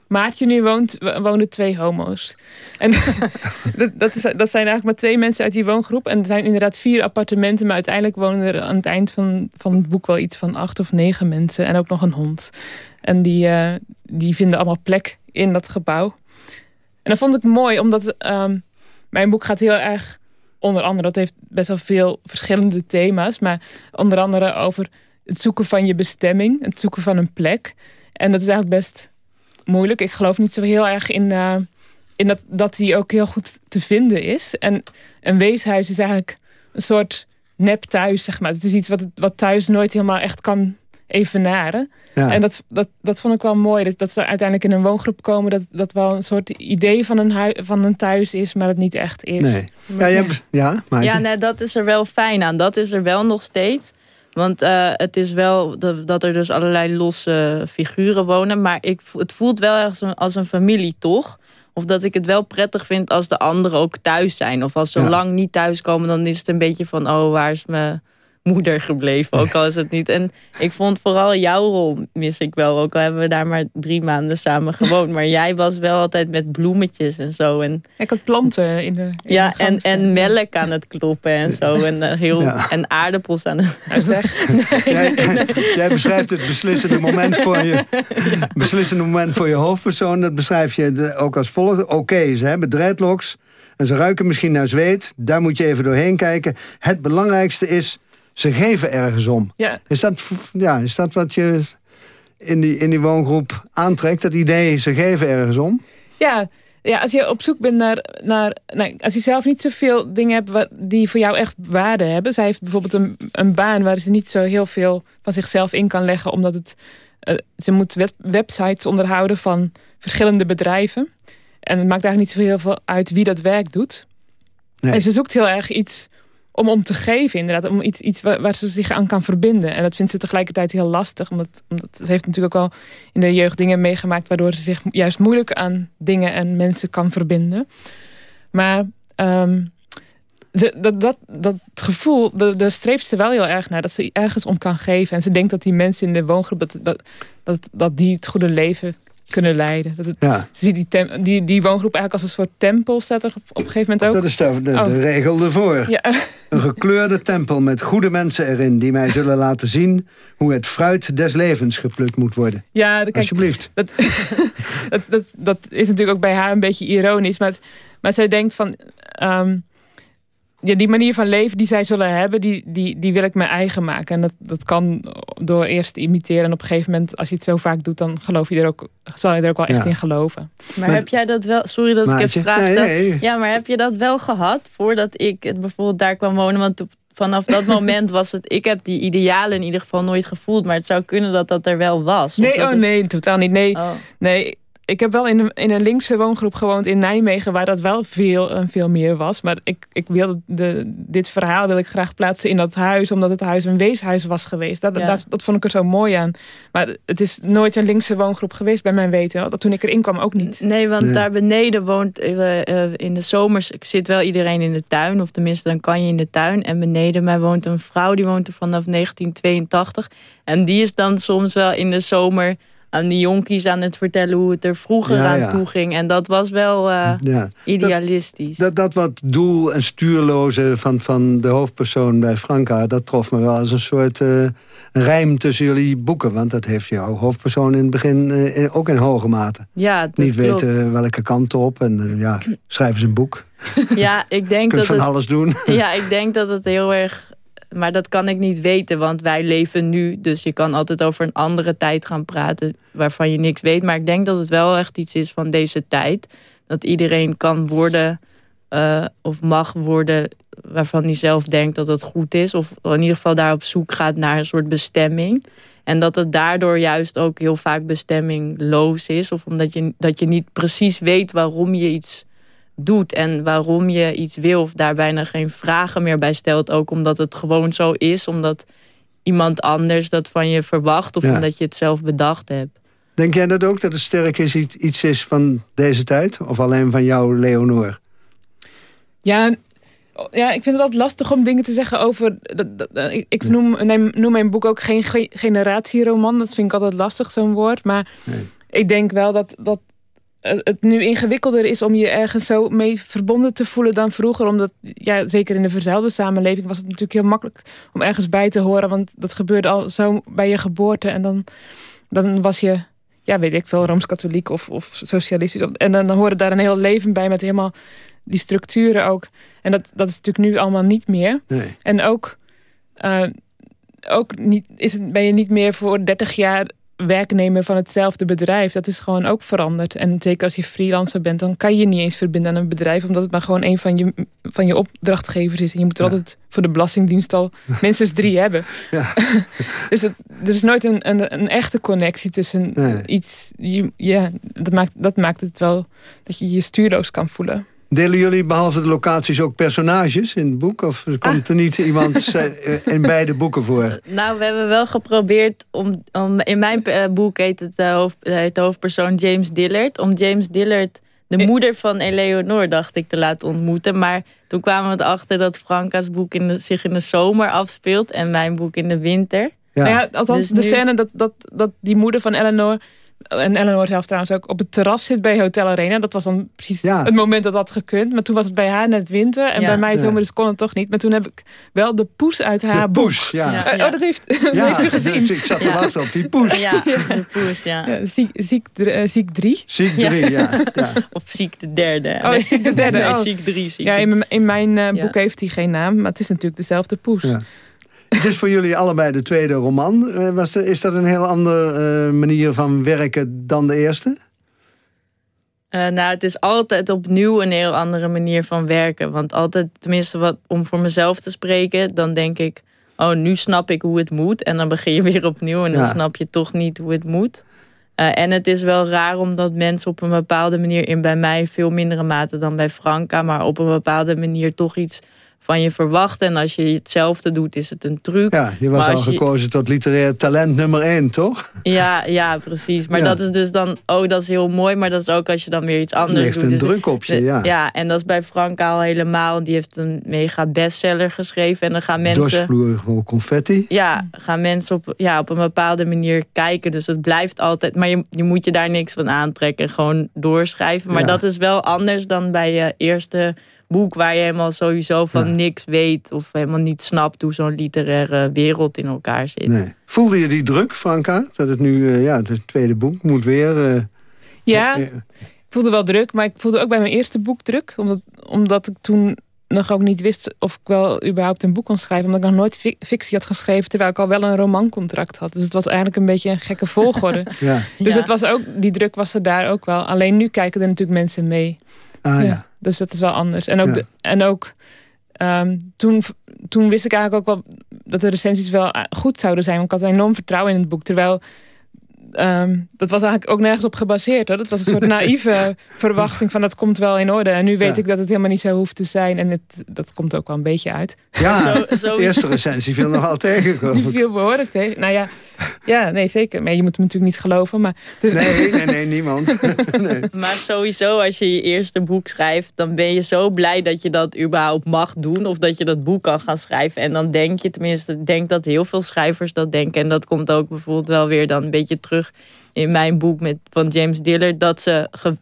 Maartje nu woont, wonen twee homo's. En dat, dat, is, dat zijn eigenlijk maar twee mensen uit die woongroep. En er zijn inderdaad vier appartementen. Maar uiteindelijk wonen er aan het eind van, van het boek wel iets van acht of negen mensen. En ook nog een hond. En die, uh, die vinden allemaal plek in dat gebouw. En dat vond ik mooi, omdat um, mijn boek gaat heel erg... Onder andere, dat heeft best wel veel verschillende thema's. Maar onder andere over het zoeken van je bestemming. Het zoeken van een plek. En dat is eigenlijk best moeilijk. Ik geloof niet zo heel erg in, uh, in dat, dat die ook heel goed te vinden is. En een weeshuis is eigenlijk een soort nep thuis, zeg maar. Het is iets wat, wat thuis nooit helemaal echt kan evenaren. Ja. En dat, dat, dat vond ik wel mooi. Dat, dat ze uiteindelijk in een woongroep komen. Dat dat wel een soort idee van een, hui, van een thuis is, maar het niet echt is. Nee. Ja, ja, ja, ja nee, dat is er wel fijn aan. Dat is er wel nog steeds. Want uh, het is wel dat er dus allerlei losse figuren wonen. Maar ik, het voelt wel als een, als een familie, toch? Of dat ik het wel prettig vind als de anderen ook thuis zijn. Of als ze ja. lang niet thuiskomen, dan is het een beetje van... oh, waar is mijn moeder gebleven, ook al is het niet. En ik vond vooral jouw rol mis ik wel. Ook al hebben we daar maar drie maanden samen gewoond. Maar jij was wel altijd met bloemetjes en zo. En, ik had planten in de in Ja, de en, en melk aan het kloppen en zo. En, uh, heel, ja. en aardappels aan het... Zeg. Nee, jij, nee. jij, beschrijft het beslissende moment voor je, ja. beslissende moment voor je hoofdpersoon. Dat beschrijf je ook als volgt. Oké, okay, ze hebben dreadlocks en ze ruiken misschien naar zweet. Daar moet je even doorheen kijken. Het belangrijkste is ze geven ergens om. Ja. Is, dat, ja, is dat wat je in die, in die woongroep aantrekt? Dat idee, ze geven ergens om? Ja, ja als je op zoek bent naar... naar nou, als je zelf niet zoveel dingen hebt wat, die voor jou echt waarde hebben. Zij heeft bijvoorbeeld een, een baan waar ze niet zo heel veel van zichzelf in kan leggen. Omdat het, uh, ze moet web, websites onderhouden van verschillende bedrijven. En het maakt eigenlijk niet zo heel veel uit wie dat werk doet. Nee. En ze zoekt heel erg iets om om te geven inderdaad. Om iets, iets waar, ze zich aan kan verbinden. En dat vindt ze tegelijkertijd heel lastig. Omdat, omdat ze heeft natuurlijk ook al in de jeugd dingen meegemaakt... waardoor ze zich juist moeilijk aan dingen en mensen kan verbinden. Maar ze, dat, dat, dat gevoel, daar streeft ze wel heel erg naar. Dat ze ergens om kan geven. En ze denkt dat die mensen in de woongroep... dat, dat, dat, dat die het goede leven kunnen leiden. Dat het, ja. Ze ziet die, tem, die, die woongroep eigenlijk als een soort tempel, staat er op, op een gegeven moment ook. Dat is de, de, Oh. de regel ervoor. Ja. Een gekleurde tempel met goede mensen erin... die mij zullen laten zien hoe het fruit des levens geplukt moet worden. Ja, kijk, Alsjeblieft. Dat, dat, dat, dat is natuurlijk ook bij haar een beetje ironisch. Maar, het, maar zij denkt van... Um, ja, die manier van leven die zij zullen hebben, die, die, die wil ik mijn eigen maken. En dat, dat kan door eerst te imiteren. En op een gegeven moment, als je het zo vaak doet, dan geloof je er ook, zal je er ook wel echt Ja. in geloven. Maar heb jij dat wel... Sorry dat ik het vraag Nee, stel. nee. Ja, maar heb je dat wel gehad voordat ik het bijvoorbeeld daar kwam wonen? Want vanaf dat moment was het... Ik heb die idealen in ieder geval nooit gevoeld. Maar het zou kunnen dat dat er wel was. Nee, oh het- nee, totaal niet. Nee, Oh. nee ik heb wel in een, in een linkse woongroep gewoond in Nijmegen... waar dat wel veel, en veel meer was. Maar ik, ik wilde de, dit verhaal wil ik graag plaatsen in dat huis... omdat het huis een weeshuis was geweest. Dat, Ja. dat, dat vond ik er zo mooi aan. Maar het is nooit een linkse woongroep geweest bij mijn weten. Dat toen ik erin kwam ook niet. Nee, want Nee. daar beneden woont eh, eh, in de zomers zit wel iedereen in de tuin. Of tenminste, dan kan je in de tuin. En beneden mij woont een vrouw, die woont er vanaf 1982. En die is dan soms wel in de zomer aan die jonkies aan het vertellen hoe het er vroeger Ja, aan ja. toe ging. En dat was wel eh, Ja. idealistisch. Dat, dat wat doel- en stuurloze van, van de hoofdpersoon bij Franka... dat trof me wel als een soort eh, rijm tussen jullie boeken. Want dat heeft jouw hoofdpersoon in het begin eh, in- ook in hoge mate. ja, dat Niet klopt. weten welke kant op. En ja, schrijf eens een boek. Ja, ik denk Kunt dat van het, alles doen. Ja, ik denk dat het heel erg... Maar dat kan ik niet weten, want wij leven nu. Dus je kan altijd over een andere tijd gaan praten... waarvan je niks weet. Maar ik denk dat het wel echt iets is van deze tijd. Dat iedereen kan worden eh, of mag worden... waarvan hij zelf denkt dat het goed is. Of in ieder geval daar op zoek gaat naar een soort bestemming. En dat het daardoor juist ook heel vaak bestemmingloos is. Of omdat je, dat je niet precies weet waarom je iets doet en waarom je iets wil of daar bijna geen vragen meer bij stelt. Ook omdat het gewoon zo is, omdat iemand anders dat van je verwacht of Ja. omdat je het zelf bedacht hebt. Denk jij dat ook, dat het sterk is, iets- iets is van deze tijd? Of alleen van jou, Leonor? Ja, ja, ik vind het altijd lastig om dingen te zeggen over... dat- ik ik noem, neem, noem mijn boek ook geen ge- generatieroman. Dat vind ik altijd lastig, zo'n woord. Maar ik denk wel dat, dat, het nu ingewikkelder is om je ergens zo mee verbonden te voelen dan vroeger. Omdat, ja, zeker in de verzuilde samenleving was het natuurlijk heel makkelijk om ergens bij te horen. Want dat gebeurde al zo bij je geboorte. En dan, dan was je, ja, weet ik veel, Rooms-Katholiek of, of socialistisch. En dan hoorde daar een heel leven bij met helemaal die structuren ook. En dat, dat is natuurlijk nu allemaal niet meer. Nee. En ook, uh, ook niet, is het, ben je niet meer voor 30 jaar werknemer van hetzelfde bedrijf. Dat is gewoon ook veranderd. En zeker als je freelancer bent, dan kan je niet eens verbinden aan een bedrijf, omdat het maar gewoon een van je, van je opdrachtgevers is. En je moet er altijd voor de Belastingdienst al minstens drie hebben. Ja. dus het, er is nooit een, een, een echte connectie tussen Nee. iets. Je, ja, dat maakt, dat maakt het wel dat je je stuurloos kan voelen. Delen jullie behalve de locaties ook personages in het boek? Of komt er niet iemand eh, in beide boeken voor? Nou, we hebben wel geprobeerd om... om in mijn eh, boek heet het, eh, hoofd, heet de hoofdpersoon James Dillard. Om James Dillard, de moeder van Eleonore, dacht ik, te laten ontmoeten. Maar toen kwamen we erachter dat Franka's boek in de, zich in de zomer afspeelt... en mijn boek in de winter. Nou ja, althans, Dus de nu- scène dat, dat, dat die moeder van Eleanor... En Eleanor zelf trouwens ook op het terras zit bij Hotel Arena. Dat was dan precies het moment dat dat gekund. Maar toen was het bij haar net winter. En Ja. bij mij zomer, dus kon het toch niet. Maar toen heb ik wel de poes uit haar poes, boek. ja. Eh, Oh, dat heeft, dat Ja, heeft u gezien. dus ik zat te wachten op die poes. Ja, de poes, ja. Ja, ziek, ziek, dr- eh, ziek drie. Ziek drie, ja. ja. Of ziek de derde. Oh, ziek de derde. Nee, oh. ziek drie. Ziek ja, in, mijn- in mijn eh, Ja. boek heeft hij geen naam. Maar het is natuurlijk dezelfde poes. Het is voor jullie allebei de tweede roman. Eh, Was de- is dat een heel andere eh, manier van werken dan de eerste? Eh, nou, het is altijd opnieuw een heel andere manier van werken. Want altijd, tenminste wat, om voor mezelf te spreken, dan denk ik... oh, nu snap ik hoe het moet. En dan begin je weer opnieuw en dan Ja. snap je toch niet hoe het moet. En het is wel raar omdat mensen op een bepaalde manier... in bij mij veel mindere mate dan bij Franka... maar op een bepaalde manier toch iets van je verwachten. En als je hetzelfde doet, is het een truc. Ja, je was al je- gekozen tot literair talent nummer één, toch? Ja, ja, precies. Maar Ja. dat is dus dan, oh, dat is heel mooi. Maar dat is ook als je dan weer iets anders ligt doet. een Dus druk op je, ja. Ja, en dat is bij Frank al helemaal. Die heeft een mega bestseller geschreven. En dan gaan mensen... Dorsvloer vol confetti. Ja, gaan mensen op, ja, op een bepaalde manier kijken. Dus het blijft altijd... Maar je, je moet je daar niks van aantrekken. en Gewoon doorschrijven. Maar Ja. dat is wel anders dan bij je eerste boek... waar je helemaal sowieso van niks weet... of helemaal niet snapt hoe zo'n literaire wereld in elkaar zit. Nee. Voelde je die druk, Franka? Dat het nu, eh, ja, het tweede boek moet weer... eh, Ja, eh, ik voelde wel druk. Maar ik voelde ook bij mijn eerste boek druk. Omdat, omdat ik toen nog ook niet wist of ik wel überhaupt een boek kon schrijven. Omdat ik nog nooit fic- fictie had geschreven. Terwijl ik al wel een romancontract had. Dus het was eigenlijk een beetje een gekke volgorde. ja. Dus Ja. het was ook, die druk was er daar ook wel. Alleen nu kijken er natuurlijk mensen mee. Ah, ja. Dus dat is wel anders. En ook, Ja. de- en ook ehm, toen, toen wist ik eigenlijk ook wel dat de recensies wel eh, goed zouden zijn. Want ik had enorm vertrouwen in het boek. Terwijl ehm, dat was eigenlijk ook nergens op gebaseerd. Hoor. Dat was een soort naïeve verwachting van dat komt wel in orde. En nu weet Ja. ik dat het helemaal niet zo hoeft te zijn. En het, dat komt ook wel een beetje uit. Ja, Zo- de eerste recensie viel nogal tegen. Die ik. viel behoorlijk tegen. Nou ja, ja, nee zeker. Maar je moet hem natuurlijk niet geloven. Maar Nee, nee, nee, niemand. nee. Maar sowieso, als je je eerste boek schrijft... dan ben je zo blij dat je dat überhaupt mag doen... of dat je dat boek kan gaan schrijven. En dan denk je, tenminste, ik denk dat heel veel schrijvers dat denken... en dat komt ook bijvoorbeeld wel weer dan een beetje terug... in mijn boek met, van James Dillard... dat, ze ge-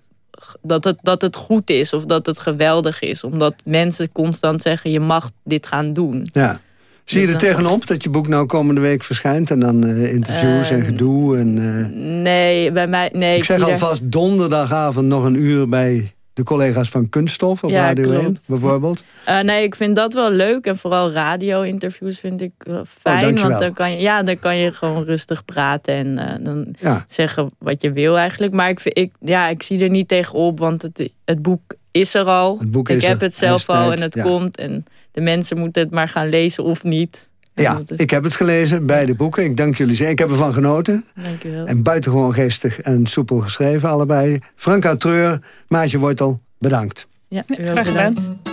dat, het, dat het goed is of dat het geweldig is. Omdat mensen constant zeggen, je mag dit gaan doen. Ja. Zie je er Dus dan- tegenop dat je boek nou komende week verschijnt... en dan eh, interviews en Ehm, gedoe? En, eh, Nee, bij mij... Nee, ik zeg er- alvast donderdagavond nog een uur bij de collega's van Kunststof op Ja, Radio 1, klopt. bijvoorbeeld. Eh, nee, ik vind dat wel leuk. En vooral radio-interviews vind ik eh, fijn. want dan kan, je, ja, dan kan je gewoon rustig praten en dan Ja. zeggen wat je wil eigenlijk. Maar ik, vind- ik, ja, ik zie er niet tegenop, want het, het boek is er al. Het boek ik is heb er. het zelf al en het ja. komt. En de mensen moeten het maar gaan lezen of niet. Ja, ik heb het gelezen, beide boeken. Ik dank jullie zeer. Ik heb ervan genoten. Dank je wel. En buitengewoon geestig en soepel geschreven, allebei. Franka Treur, Maatje Wortel, bedankt. Ja, Graag gedaan. bedankt.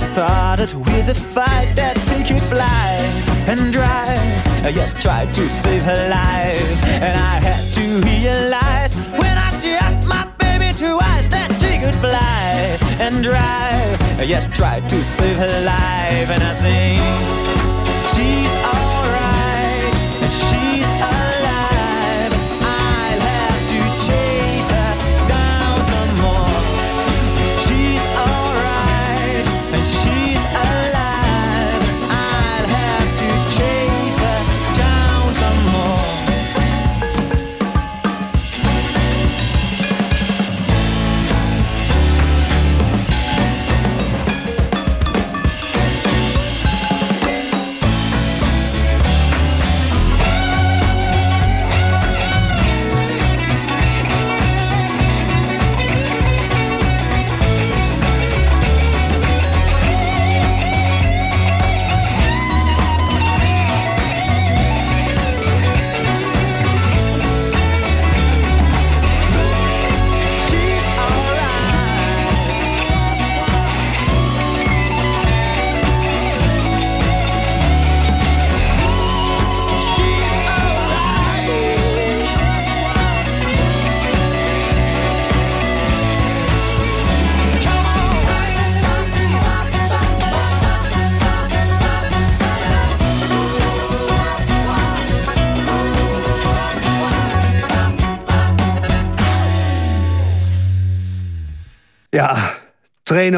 started with a fight that she could fly and drive. I just tried to save her life. And I had to realize when I shot my baby twice that she could fly and drive. I just tried to save her life. And I sing,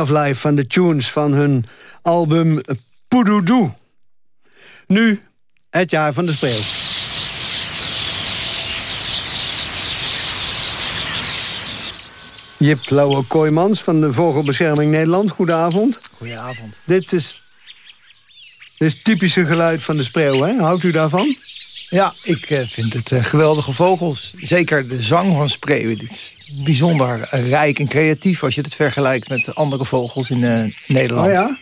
of Life van de tunes van hun album Poedoedoe. Nu het jaar van de spreeuw. Jip Lauwe Kooijmans van de Vogelbescherming Nederland. Goedenavond. Goedenavond. Dit is, dit is typische geluid van de spreeuw, hè? Houdt u daarvan? Ja, ik eh, vind het eh, geweldige vogels. Zeker de zang van spreeuwen. Dit is bijzonder rijk en creatief als je het vergelijkt met andere vogels in eh, Nederland. Oh ja?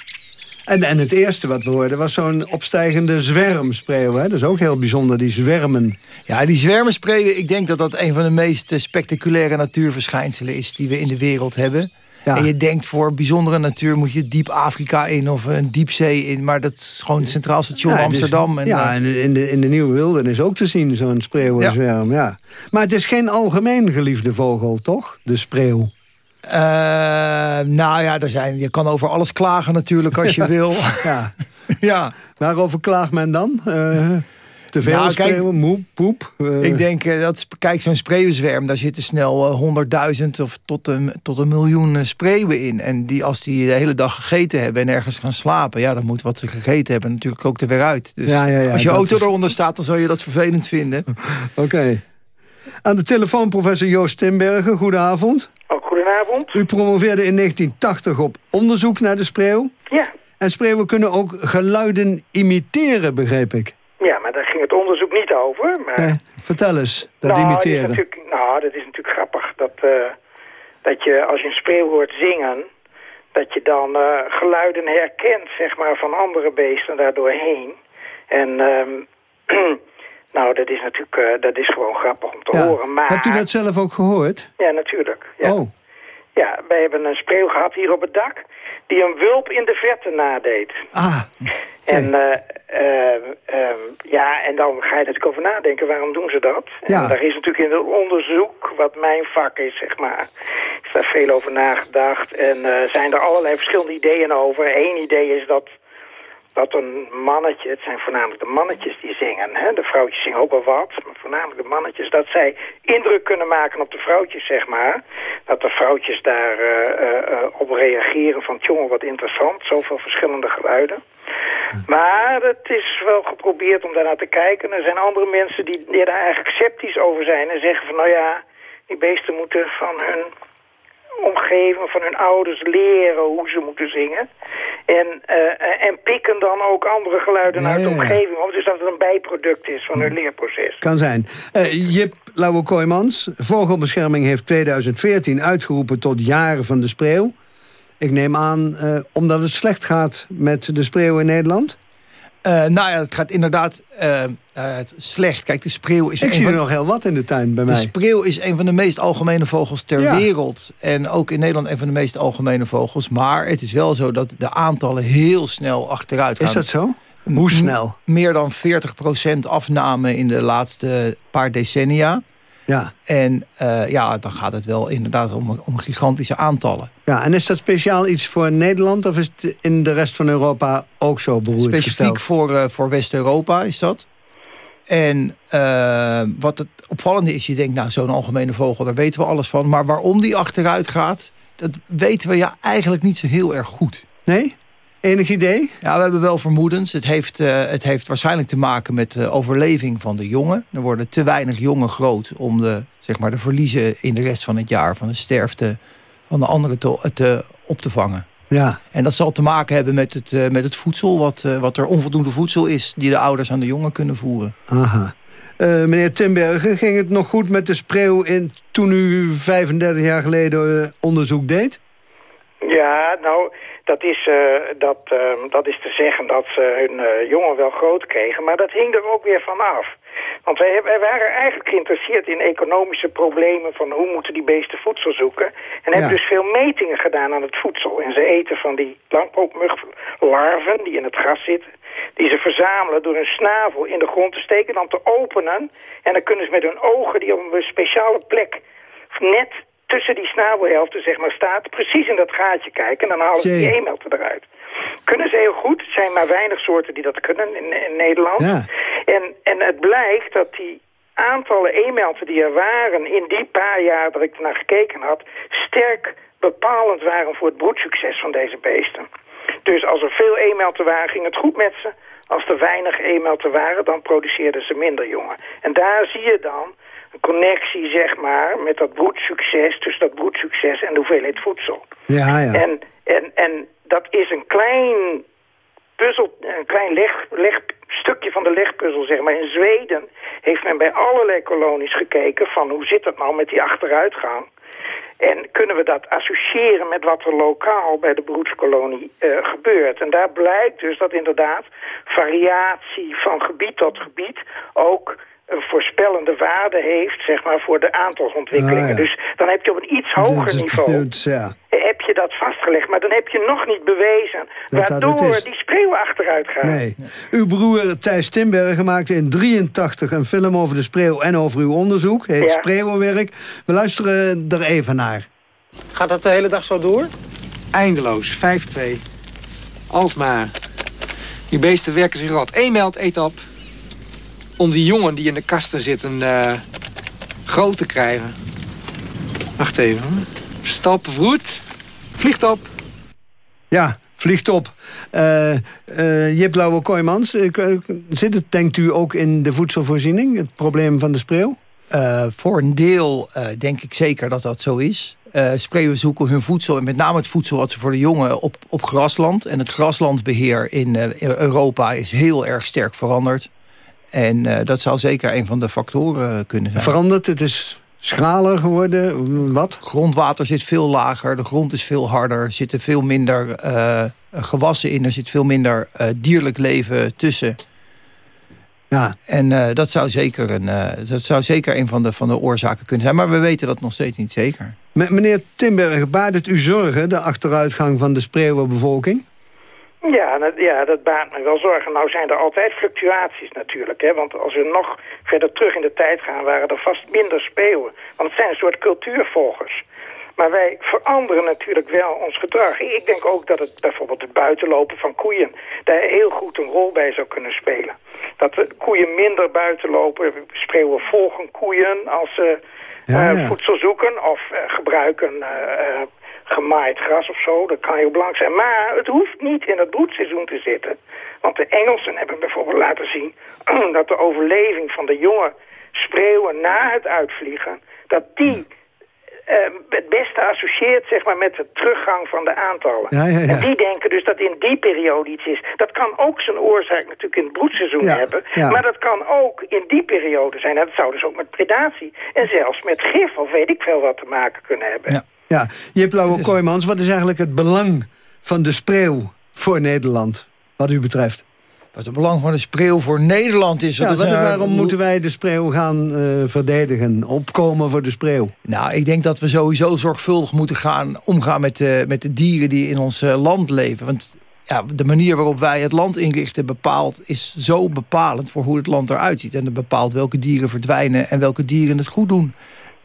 En, en het eerste wat we hoorden was zo'n opstijgende zwermspreeuw. Hè? Dat is ook heel bijzonder, die zwermen. Ja, die zwermenspreeuwen, ik denk dat dat een van de meest spectaculaire natuurverschijnselen is die we in de wereld hebben. En je denkt voor bijzondere natuur moet je diep Afrika in of een diepzee in. Maar dat is gewoon het Centraal Station Ja, dus- Amsterdam. en, ja, eh, en in de, in de Nieuwe Wildernis ook te zien, zo'n spreeuwenzwerm. Ja. Maar het is geen algemeen geliefde vogel, toch? De spreeuw. eh, nou ja, er zijn, je kan over alles klagen natuurlijk als je wil. Ja. ja. Waarover klaagt men dan? Eh, te veel Nou, kijk, spreeuwen, moe, poep? eh, Ik denk eh, dat, kijk, zo'n spreeuwenzwerm, daar zitten snel eh, honderdduizend of tot een, tot een miljoen spreeuwen in. En die, als die de hele dag gegeten hebben en ergens gaan slapen, ja, dan moet wat ze gegeten hebben natuurlijk ook er weer uit. Dus Ja, ja, ja, als je auto is- eronder staat, dan zou je dat vervelend vinden. Oké. Aan de telefoon professor Joost Timbergen. Goedenavond. Ook goedenavond. U promoveerde in 1980 op onderzoek naar de spreeuw. Ja. En spreeuwen kunnen ook geluiden imiteren, begreep ik. Daar ging het onderzoek niet over. Maar... Nee, vertel eens, dat nou, imiteren. Dat is nou, dat is natuurlijk grappig. Dat, eh, dat je als je een spreeuw hoort zingen... dat je dan eh, geluiden herkent, zeg maar, van andere beesten daardoorheen. En... ehm, nou, dat is natuurlijk eh, dat is gewoon grappig om te Ja. horen. Maar... Hebt u dat zelf ook gehoord? Ja, natuurlijk. Ja. Oh, Ja, wij hebben een spreeuw gehad hier op het dak... die een wulp in de verte nadeed. ah, En, eh, eh, ehm, ja, en dan ga je natuurlijk over nadenken, waarom doen ze dat? Ja. En daar is natuurlijk in het onderzoek, wat mijn vak is, zeg maar, is daar veel over nagedacht. En eh, zijn er allerlei verschillende ideeën over. Eén idee is dat, dat een mannetje, het zijn voornamelijk de mannetjes die zingen, hè? de vrouwtjes zingen ook wel wat, maar voornamelijk de mannetjes, dat zij indruk kunnen maken op de vrouwtjes, zeg maar. Dat de vrouwtjes daar uh, uh, op reageren van, jongen, wat interessant, zoveel verschillende geluiden. Maar het is wel geprobeerd om daarnaar te kijken. Er zijn andere mensen die, die daar eigenlijk sceptisch over zijn en zeggen van, nou ja, die beesten moeten van hun omgeving, van hun ouders leren hoe ze moeten zingen. En, uh, en pikken dan ook andere geluiden uit de omgeving op. Dus dat het een bijproduct is van hun leerproces. Kan zijn. Uh, Jip Lauwe-Kooijmans, Vogelbescherming heeft 2014 uitgeroepen tot jaren van de spreeuw. Ik neem aan uh, omdat het slecht gaat met de spreeuw in Nederland? Uh, nou ja, het gaat inderdaad uh, uh, slecht. Kijk, de spreeuw is... Ik zie er nog heel wat in de tuin bij mij. De spreeuw is een van de meest algemene vogels ter ja. wereld. En ook in Nederland een van de meest algemene vogels. Maar het is wel zo dat de aantallen heel snel achteruit gaan. Is dat zo? Hoe snel? Meer dan 40% afname in de laatste paar decennia. Ja. En uh, ja, dan gaat het wel inderdaad om, om gigantische aantallen. Ja, en is dat speciaal iets voor Nederland of is het in de rest van Europa ook zo beroerd Specifiek gesteld? voor, uh, voor West-Europa is dat. En uh, wat het opvallende is, je denkt, nou, zo'n algemene vogel, daar weten we alles van. Maar waarom die achteruit gaat, dat weten we ja eigenlijk niet zo heel erg goed. Nee? Enig idee? Ja, we hebben wel vermoedens. Het heeft, uh, het heeft waarschijnlijk te maken met de overleving van de jongen. Er worden te weinig jongen groot om de, zeg maar, de verliezen in de rest van het jaar... van de sterfte van de anderen te, te, op te vangen. Ja. En dat zal te maken hebben met het, uh, met het voedsel... Wat, uh, wat er onvoldoende voedsel is die de ouders aan de jongen kunnen voeren. Aha. meneer Timbergen, ging het nog goed met de spreeuw... In, toen u 35 jaar geleden onderzoek deed? Ja, nou, dat is, uh, dat, uh, dat is te zeggen dat ze hun uh, jongen wel groot kregen. Maar dat hing er ook weer van af. Want wij, wij waren eigenlijk geïnteresseerd in economische problemen... van hoe moeten die beesten voedsel zoeken. En ja. hebben dus veel metingen gedaan aan het voedsel. En ze eten van die langpootmuglarven die in het gras zitten... die ze verzamelen door hun snavel in de grond te steken... dan te openen. En dan kunnen ze met hun ogen die op een speciale plek... net tussen die snavelhelften zeg maar, staat, precies in dat gaatje kijken... en dan halen ze die e-mailten eruit. Kunnen ze heel goed. Er zijn maar weinig soorten die dat kunnen in, in Nederland. Ja. En, en het blijkt dat die aantallen e-mailten die er waren... in die paar jaar dat ik naar gekeken had... sterk bepalend waren voor het broedsucces van deze beesten. Dus als er veel e-mailten waren, ging het goed met ze. Als er weinig e-mailten waren, dan produceerden ze minder jongen. En daar zie je dan connectie, zeg maar, met dat broedsucces... tussen dat broedsucces en de hoeveelheid voedsel. Ja, ja. En, en, en dat is een klein puzzel, een klein leg, leg, stukje van de legpuzzel, zeg maar. In Zweden heeft men bij allerlei kolonies gekeken van hoe zit het nou met die achteruitgang. En kunnen we dat associëren met wat er lokaal bij de broedskolonie uh, gebeurt. En daar blijkt dus dat inderdaad variatie van gebied tot gebied ook een voorspellende waarde heeft, zeg maar, voor de aantalsontwikkelingen. Ah, ja. Dus dan heb je op een iets hoger niveau dat- ja. heb je dat vastgelegd. Maar dan heb je nog niet bewezen Dat waardoor die spreeuw achteruit gaat. Nee. Uw broer Thijs Timbergen maakte in 83 een film over de spreeuw en over uw onderzoek. Heet Ja. Spreeuwenwerk. We luisteren er even naar. Gaat dat de hele dag zo door? Eindeloos, 5-2. Alsmaar. Die beesten werken zich rot. Eén meld eet op. Om die jongen die in de kasten zitten eh, groot te krijgen. Wacht even. hoor. Stap, vroet. Vliegt op. Ja, vliegt op. Eh eh, Jip Lauwe Kooijmans, zit het, denkt u, ook in de voedselvoorziening? Het probleem van de spreeuw? Uh, voor een deel uh, denk ik zeker dat dat zo is. Uh, spreeuwen zoeken hun voedsel, en met name het voedsel wat ze voor de jongen op, op grasland. En het graslandbeheer in, uh, in Europa is heel erg sterk veranderd. En uh, dat zou zeker een van de factoren kunnen zijn. Veranderd, het is schraler geworden, wat? Grondwater zit veel lager, de grond is veel harder, er zitten veel minder uh, gewassen in, er zit veel minder uh, dierlijk leven tussen. Ja. En uh, dat, zou zeker een, uh, dat zou zeker een van de, van de oorzaken kunnen zijn. Maar we weten dat nog steeds niet zeker. Meneer Timbergen, baart het u zorgen, de achteruitgang van de spreeuwenbevolking? Ja, dat, ja, dat baart me wel zorgen. Nou zijn er altijd fluctuaties natuurlijk. Hè? Want als we nog verder terug in de tijd gaan... waren er vast minder spreeuwen. Want het zijn een soort cultuurvolgers. Maar wij veranderen natuurlijk wel ons gedrag. Ik denk ook dat het bijvoorbeeld het buitenlopen van koeien... daar heel goed een rol bij zou kunnen spelen. Dat de koeien minder buiten lopen. Spreeuwen volgen koeien als ze Ja, eh, ja. voedsel zoeken... of eh, gebruiken eh, gemaaid gras of zo. Dat kan heel belangrijk zijn. Maar het hoeft niet in het broedseizoen te zitten. Want de Engelsen hebben bijvoorbeeld laten zien... dat de overleving van de jonge spreeuwen na het uitvliegen... dat die eh, het beste associeert zeg maar, met de teruggang van de aantallen. Ja, ja, ja. En die denken dus dat in die periode iets is. Dat kan ook zijn oorzaak natuurlijk in het broedseizoen hebben. Maar dat kan ook in die periode zijn. En dat zou dus ook met predatie en zelfs met gif of weet ik veel wat te maken kunnen hebben. Ja, Jip Lauwe Kooijmans, wat is eigenlijk het belang van de spreeuw voor Nederland, wat u betreft? Wat het belang van de spreeuw voor Nederland is. Ja, dat is wat- waarom moeten wij de spreeuw gaan eh, verdedigen, opkomen voor de spreeuw? Nou, ik denk dat we sowieso zorgvuldig moeten gaan omgaan met de, met de dieren die in ons eh, land leven. Want ja, de manier waarop wij het land inrichten bepaalt, is zo bepalend voor hoe het land eruit ziet. En dat bepaalt welke dieren verdwijnen en welke dieren het goed doen.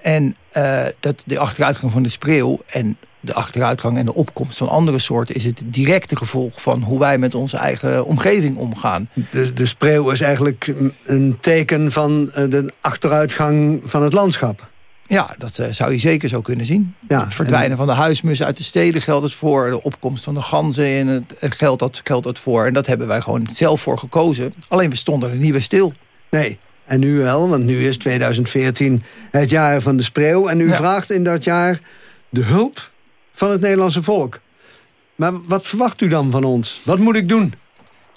En eh, dat de achteruitgang van de spreeuw en de achteruitgang en de opkomst van andere soorten... is het directe gevolg van hoe wij met onze eigen omgeving omgaan. De, de spreeuw is eigenlijk een teken van eh, de achteruitgang van het landschap. Ja, dat eh, zou je zeker zo kunnen zien. Ja, het verdwijnen van de huismussen uit de steden geldt het voor. De opkomst van de ganzen in het, geldt, dat, geldt dat voor. En dat hebben wij gewoon zelf voor gekozen. Alleen we stonden er niet bij stil. Nee, en nu wel, want nu is 2014 het jaar van de spreeuw. En u Ja. vraagt in dat jaar de hulp van het Nederlandse volk. Maar wat verwacht u dan van ons? Wat moet ik doen?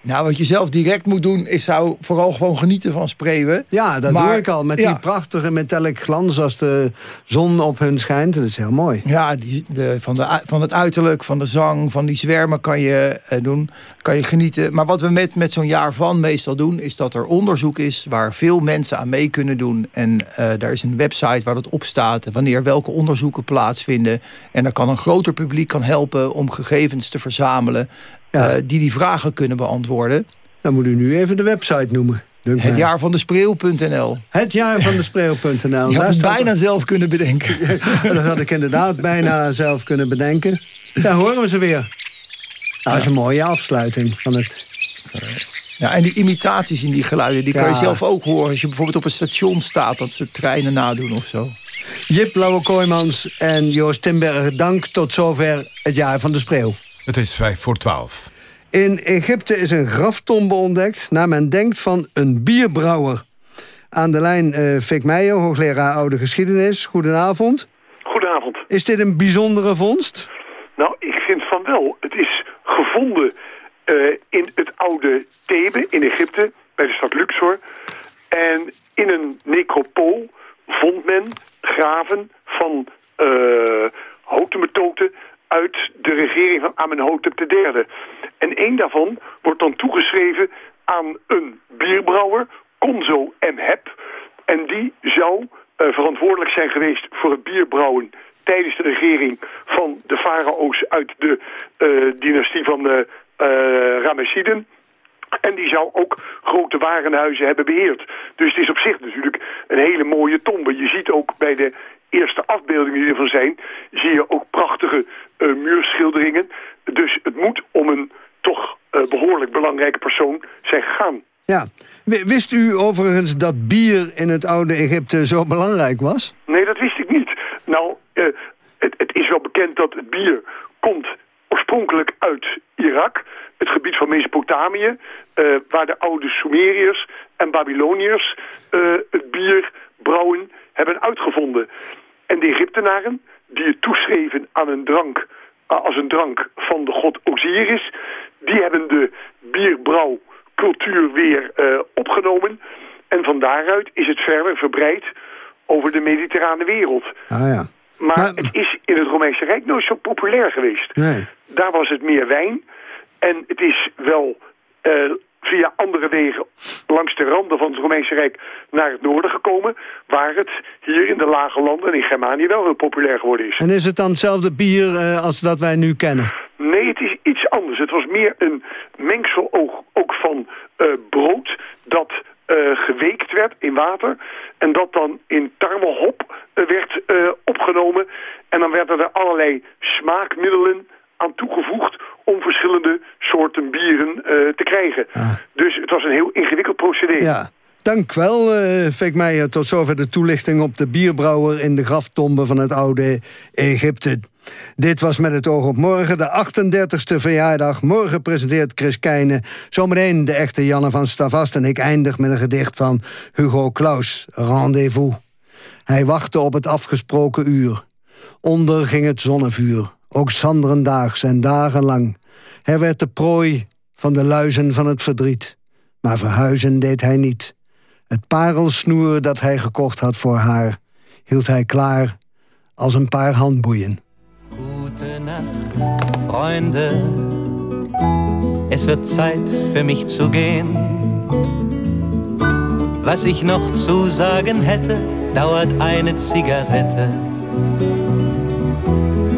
Nou, wat je zelf direct moet doen, is zou vooral gewoon genieten van spreeuwen. Ja, dat Maar- doe ik al. Met ja. die prachtige metallic glans als de zon op hun schijnt. Dat is heel mooi. Ja, die, de, van, de, van het uiterlijk, van de zang, van die zwermen kan je eh, doen. Kan je genieten. Maar wat we met, met zo'n jaar van meestal doen... is dat er onderzoek is waar veel mensen aan mee kunnen doen. En eh, daar is een website waar dat op staat. Wanneer welke onderzoeken plaatsvinden. En dan kan een groter publiek kan helpen om gegevens te verzamelen... eh, die die vragen kunnen beantwoorden. Dan moet u nu even de website noemen. Het jaar van de spreeuw.nl. Het jaar van de spreeuw.nl. Je had Daar het bijna zelf kunnen bedenken. dat had ik inderdaad bijna zelf kunnen bedenken. Ja, horen we ze weer. Nou, dat is een mooie afsluiting van het... Ja, en die imitaties in die geluiden, die kan je zelf ook horen. Als je bijvoorbeeld op een station staat, dat ze treinen nadoen of zo. Jip Lauwe Kooijmans en Joost Timberger, dank tot zover het jaar van de spreeuw. Het is vijf voor twaalf. In Egypte is een graftombe ontdekt, naar men denkt van een bierbrouwer. Aan de lijn eh Fik Meijer, hoogleraar oude geschiedenis. Goedenavond. Goedenavond. Is dit een bijzondere vondst? Nou, ik vind van wel. Het is gevonden eh, in het oude Thebe in Egypte, bij de stad Luxor. En in een necropool vond men graven van uh, hotemetoten uit de regering van Amenhotep III. En één daarvan wordt dan toegeschreven aan een bierbrouwer, Konzo Mheb. En die zou uh, verantwoordelijk zijn geweest voor het bierbrouwen tijdens de regering van de farao's uit de uh, dynastie van de uh, Ramessiden. En die zou ook grote warenhuizen hebben beheerd. Dus het is op zich natuurlijk een hele mooie tombe. Je ziet ook bij de eerste afbeeldingen die ervan zijn... zie je ook prachtige uh, muurschilderingen. Dus het moet om een toch uh, behoorlijk belangrijke persoon zijn gegaan. Ja. Wist u overigens dat bier in het oude Egypte zo belangrijk was? Nee, dat wist ik niet. Nou, uh, het, het is wel bekend dat het bier komt oorspronkelijk uit Irak... het gebied van Mesopotamië... Uh, waar de oude Sumeriërs en Babyloniërs uh, het bier brouwen hebben uitgevonden. En de Egyptenaren, die het toeschreven aan een drank, uh, als een drank van de god Osiris... die hebben de bierbrouwcultuur weer opgenomen... En van daaruit is het verder verbreid over de mediterrane wereld. Ah, ja. Maar, maar, het is in het Romeinse Rijk nooit zo populair geweest. Nee. Daar was het meer wijn. En het is wel uh, via andere wegen langs de randen van het Romeinse Rijk naar het noorden gekomen. Waar het hier in de lage landen en in Germanië wel heel populair geworden is. En is het dan hetzelfde bier uh, als dat wij nu kennen? Nee, het is iets anders. Het was meer een mengsel ook, ook van uh, brood dat uh, geweekt werd in water. En dat dan in tarwehop werd opgenomen. En dan werden er allerlei smaakmiddelen aan toegevoegd om verschillende soorten bieren uh, te krijgen. Dus het was een heel ingewikkeld procedé. Ja. Dank wel, uh, Fik Meijer. Tot zover de toelichting op de bierbrouwer... in de graftombe van het oude Egypte. Dit was Met het oog op morgen, de 38e verjaardag. Morgen presenteert Chris Keijne zometeen de echte Janne van Stavast... en ik eindig met een gedicht van Hugo Claus, Rendezvous. Hij wachtte op het afgesproken uur. Onder ging het zonnevuur, ook zanderendaags en dagenlang. Hij werd de prooi van de luizen van het verdriet. Maar verhuizen deed hij niet. Het parelsnoer dat hij gekocht had voor haar... hield hij klaar als een paar handboeien. Gute Nacht, Freunde. Es wird Zeit für mich zu gehen. Was ich noch zu sagen hätte, dauert eine Zigarette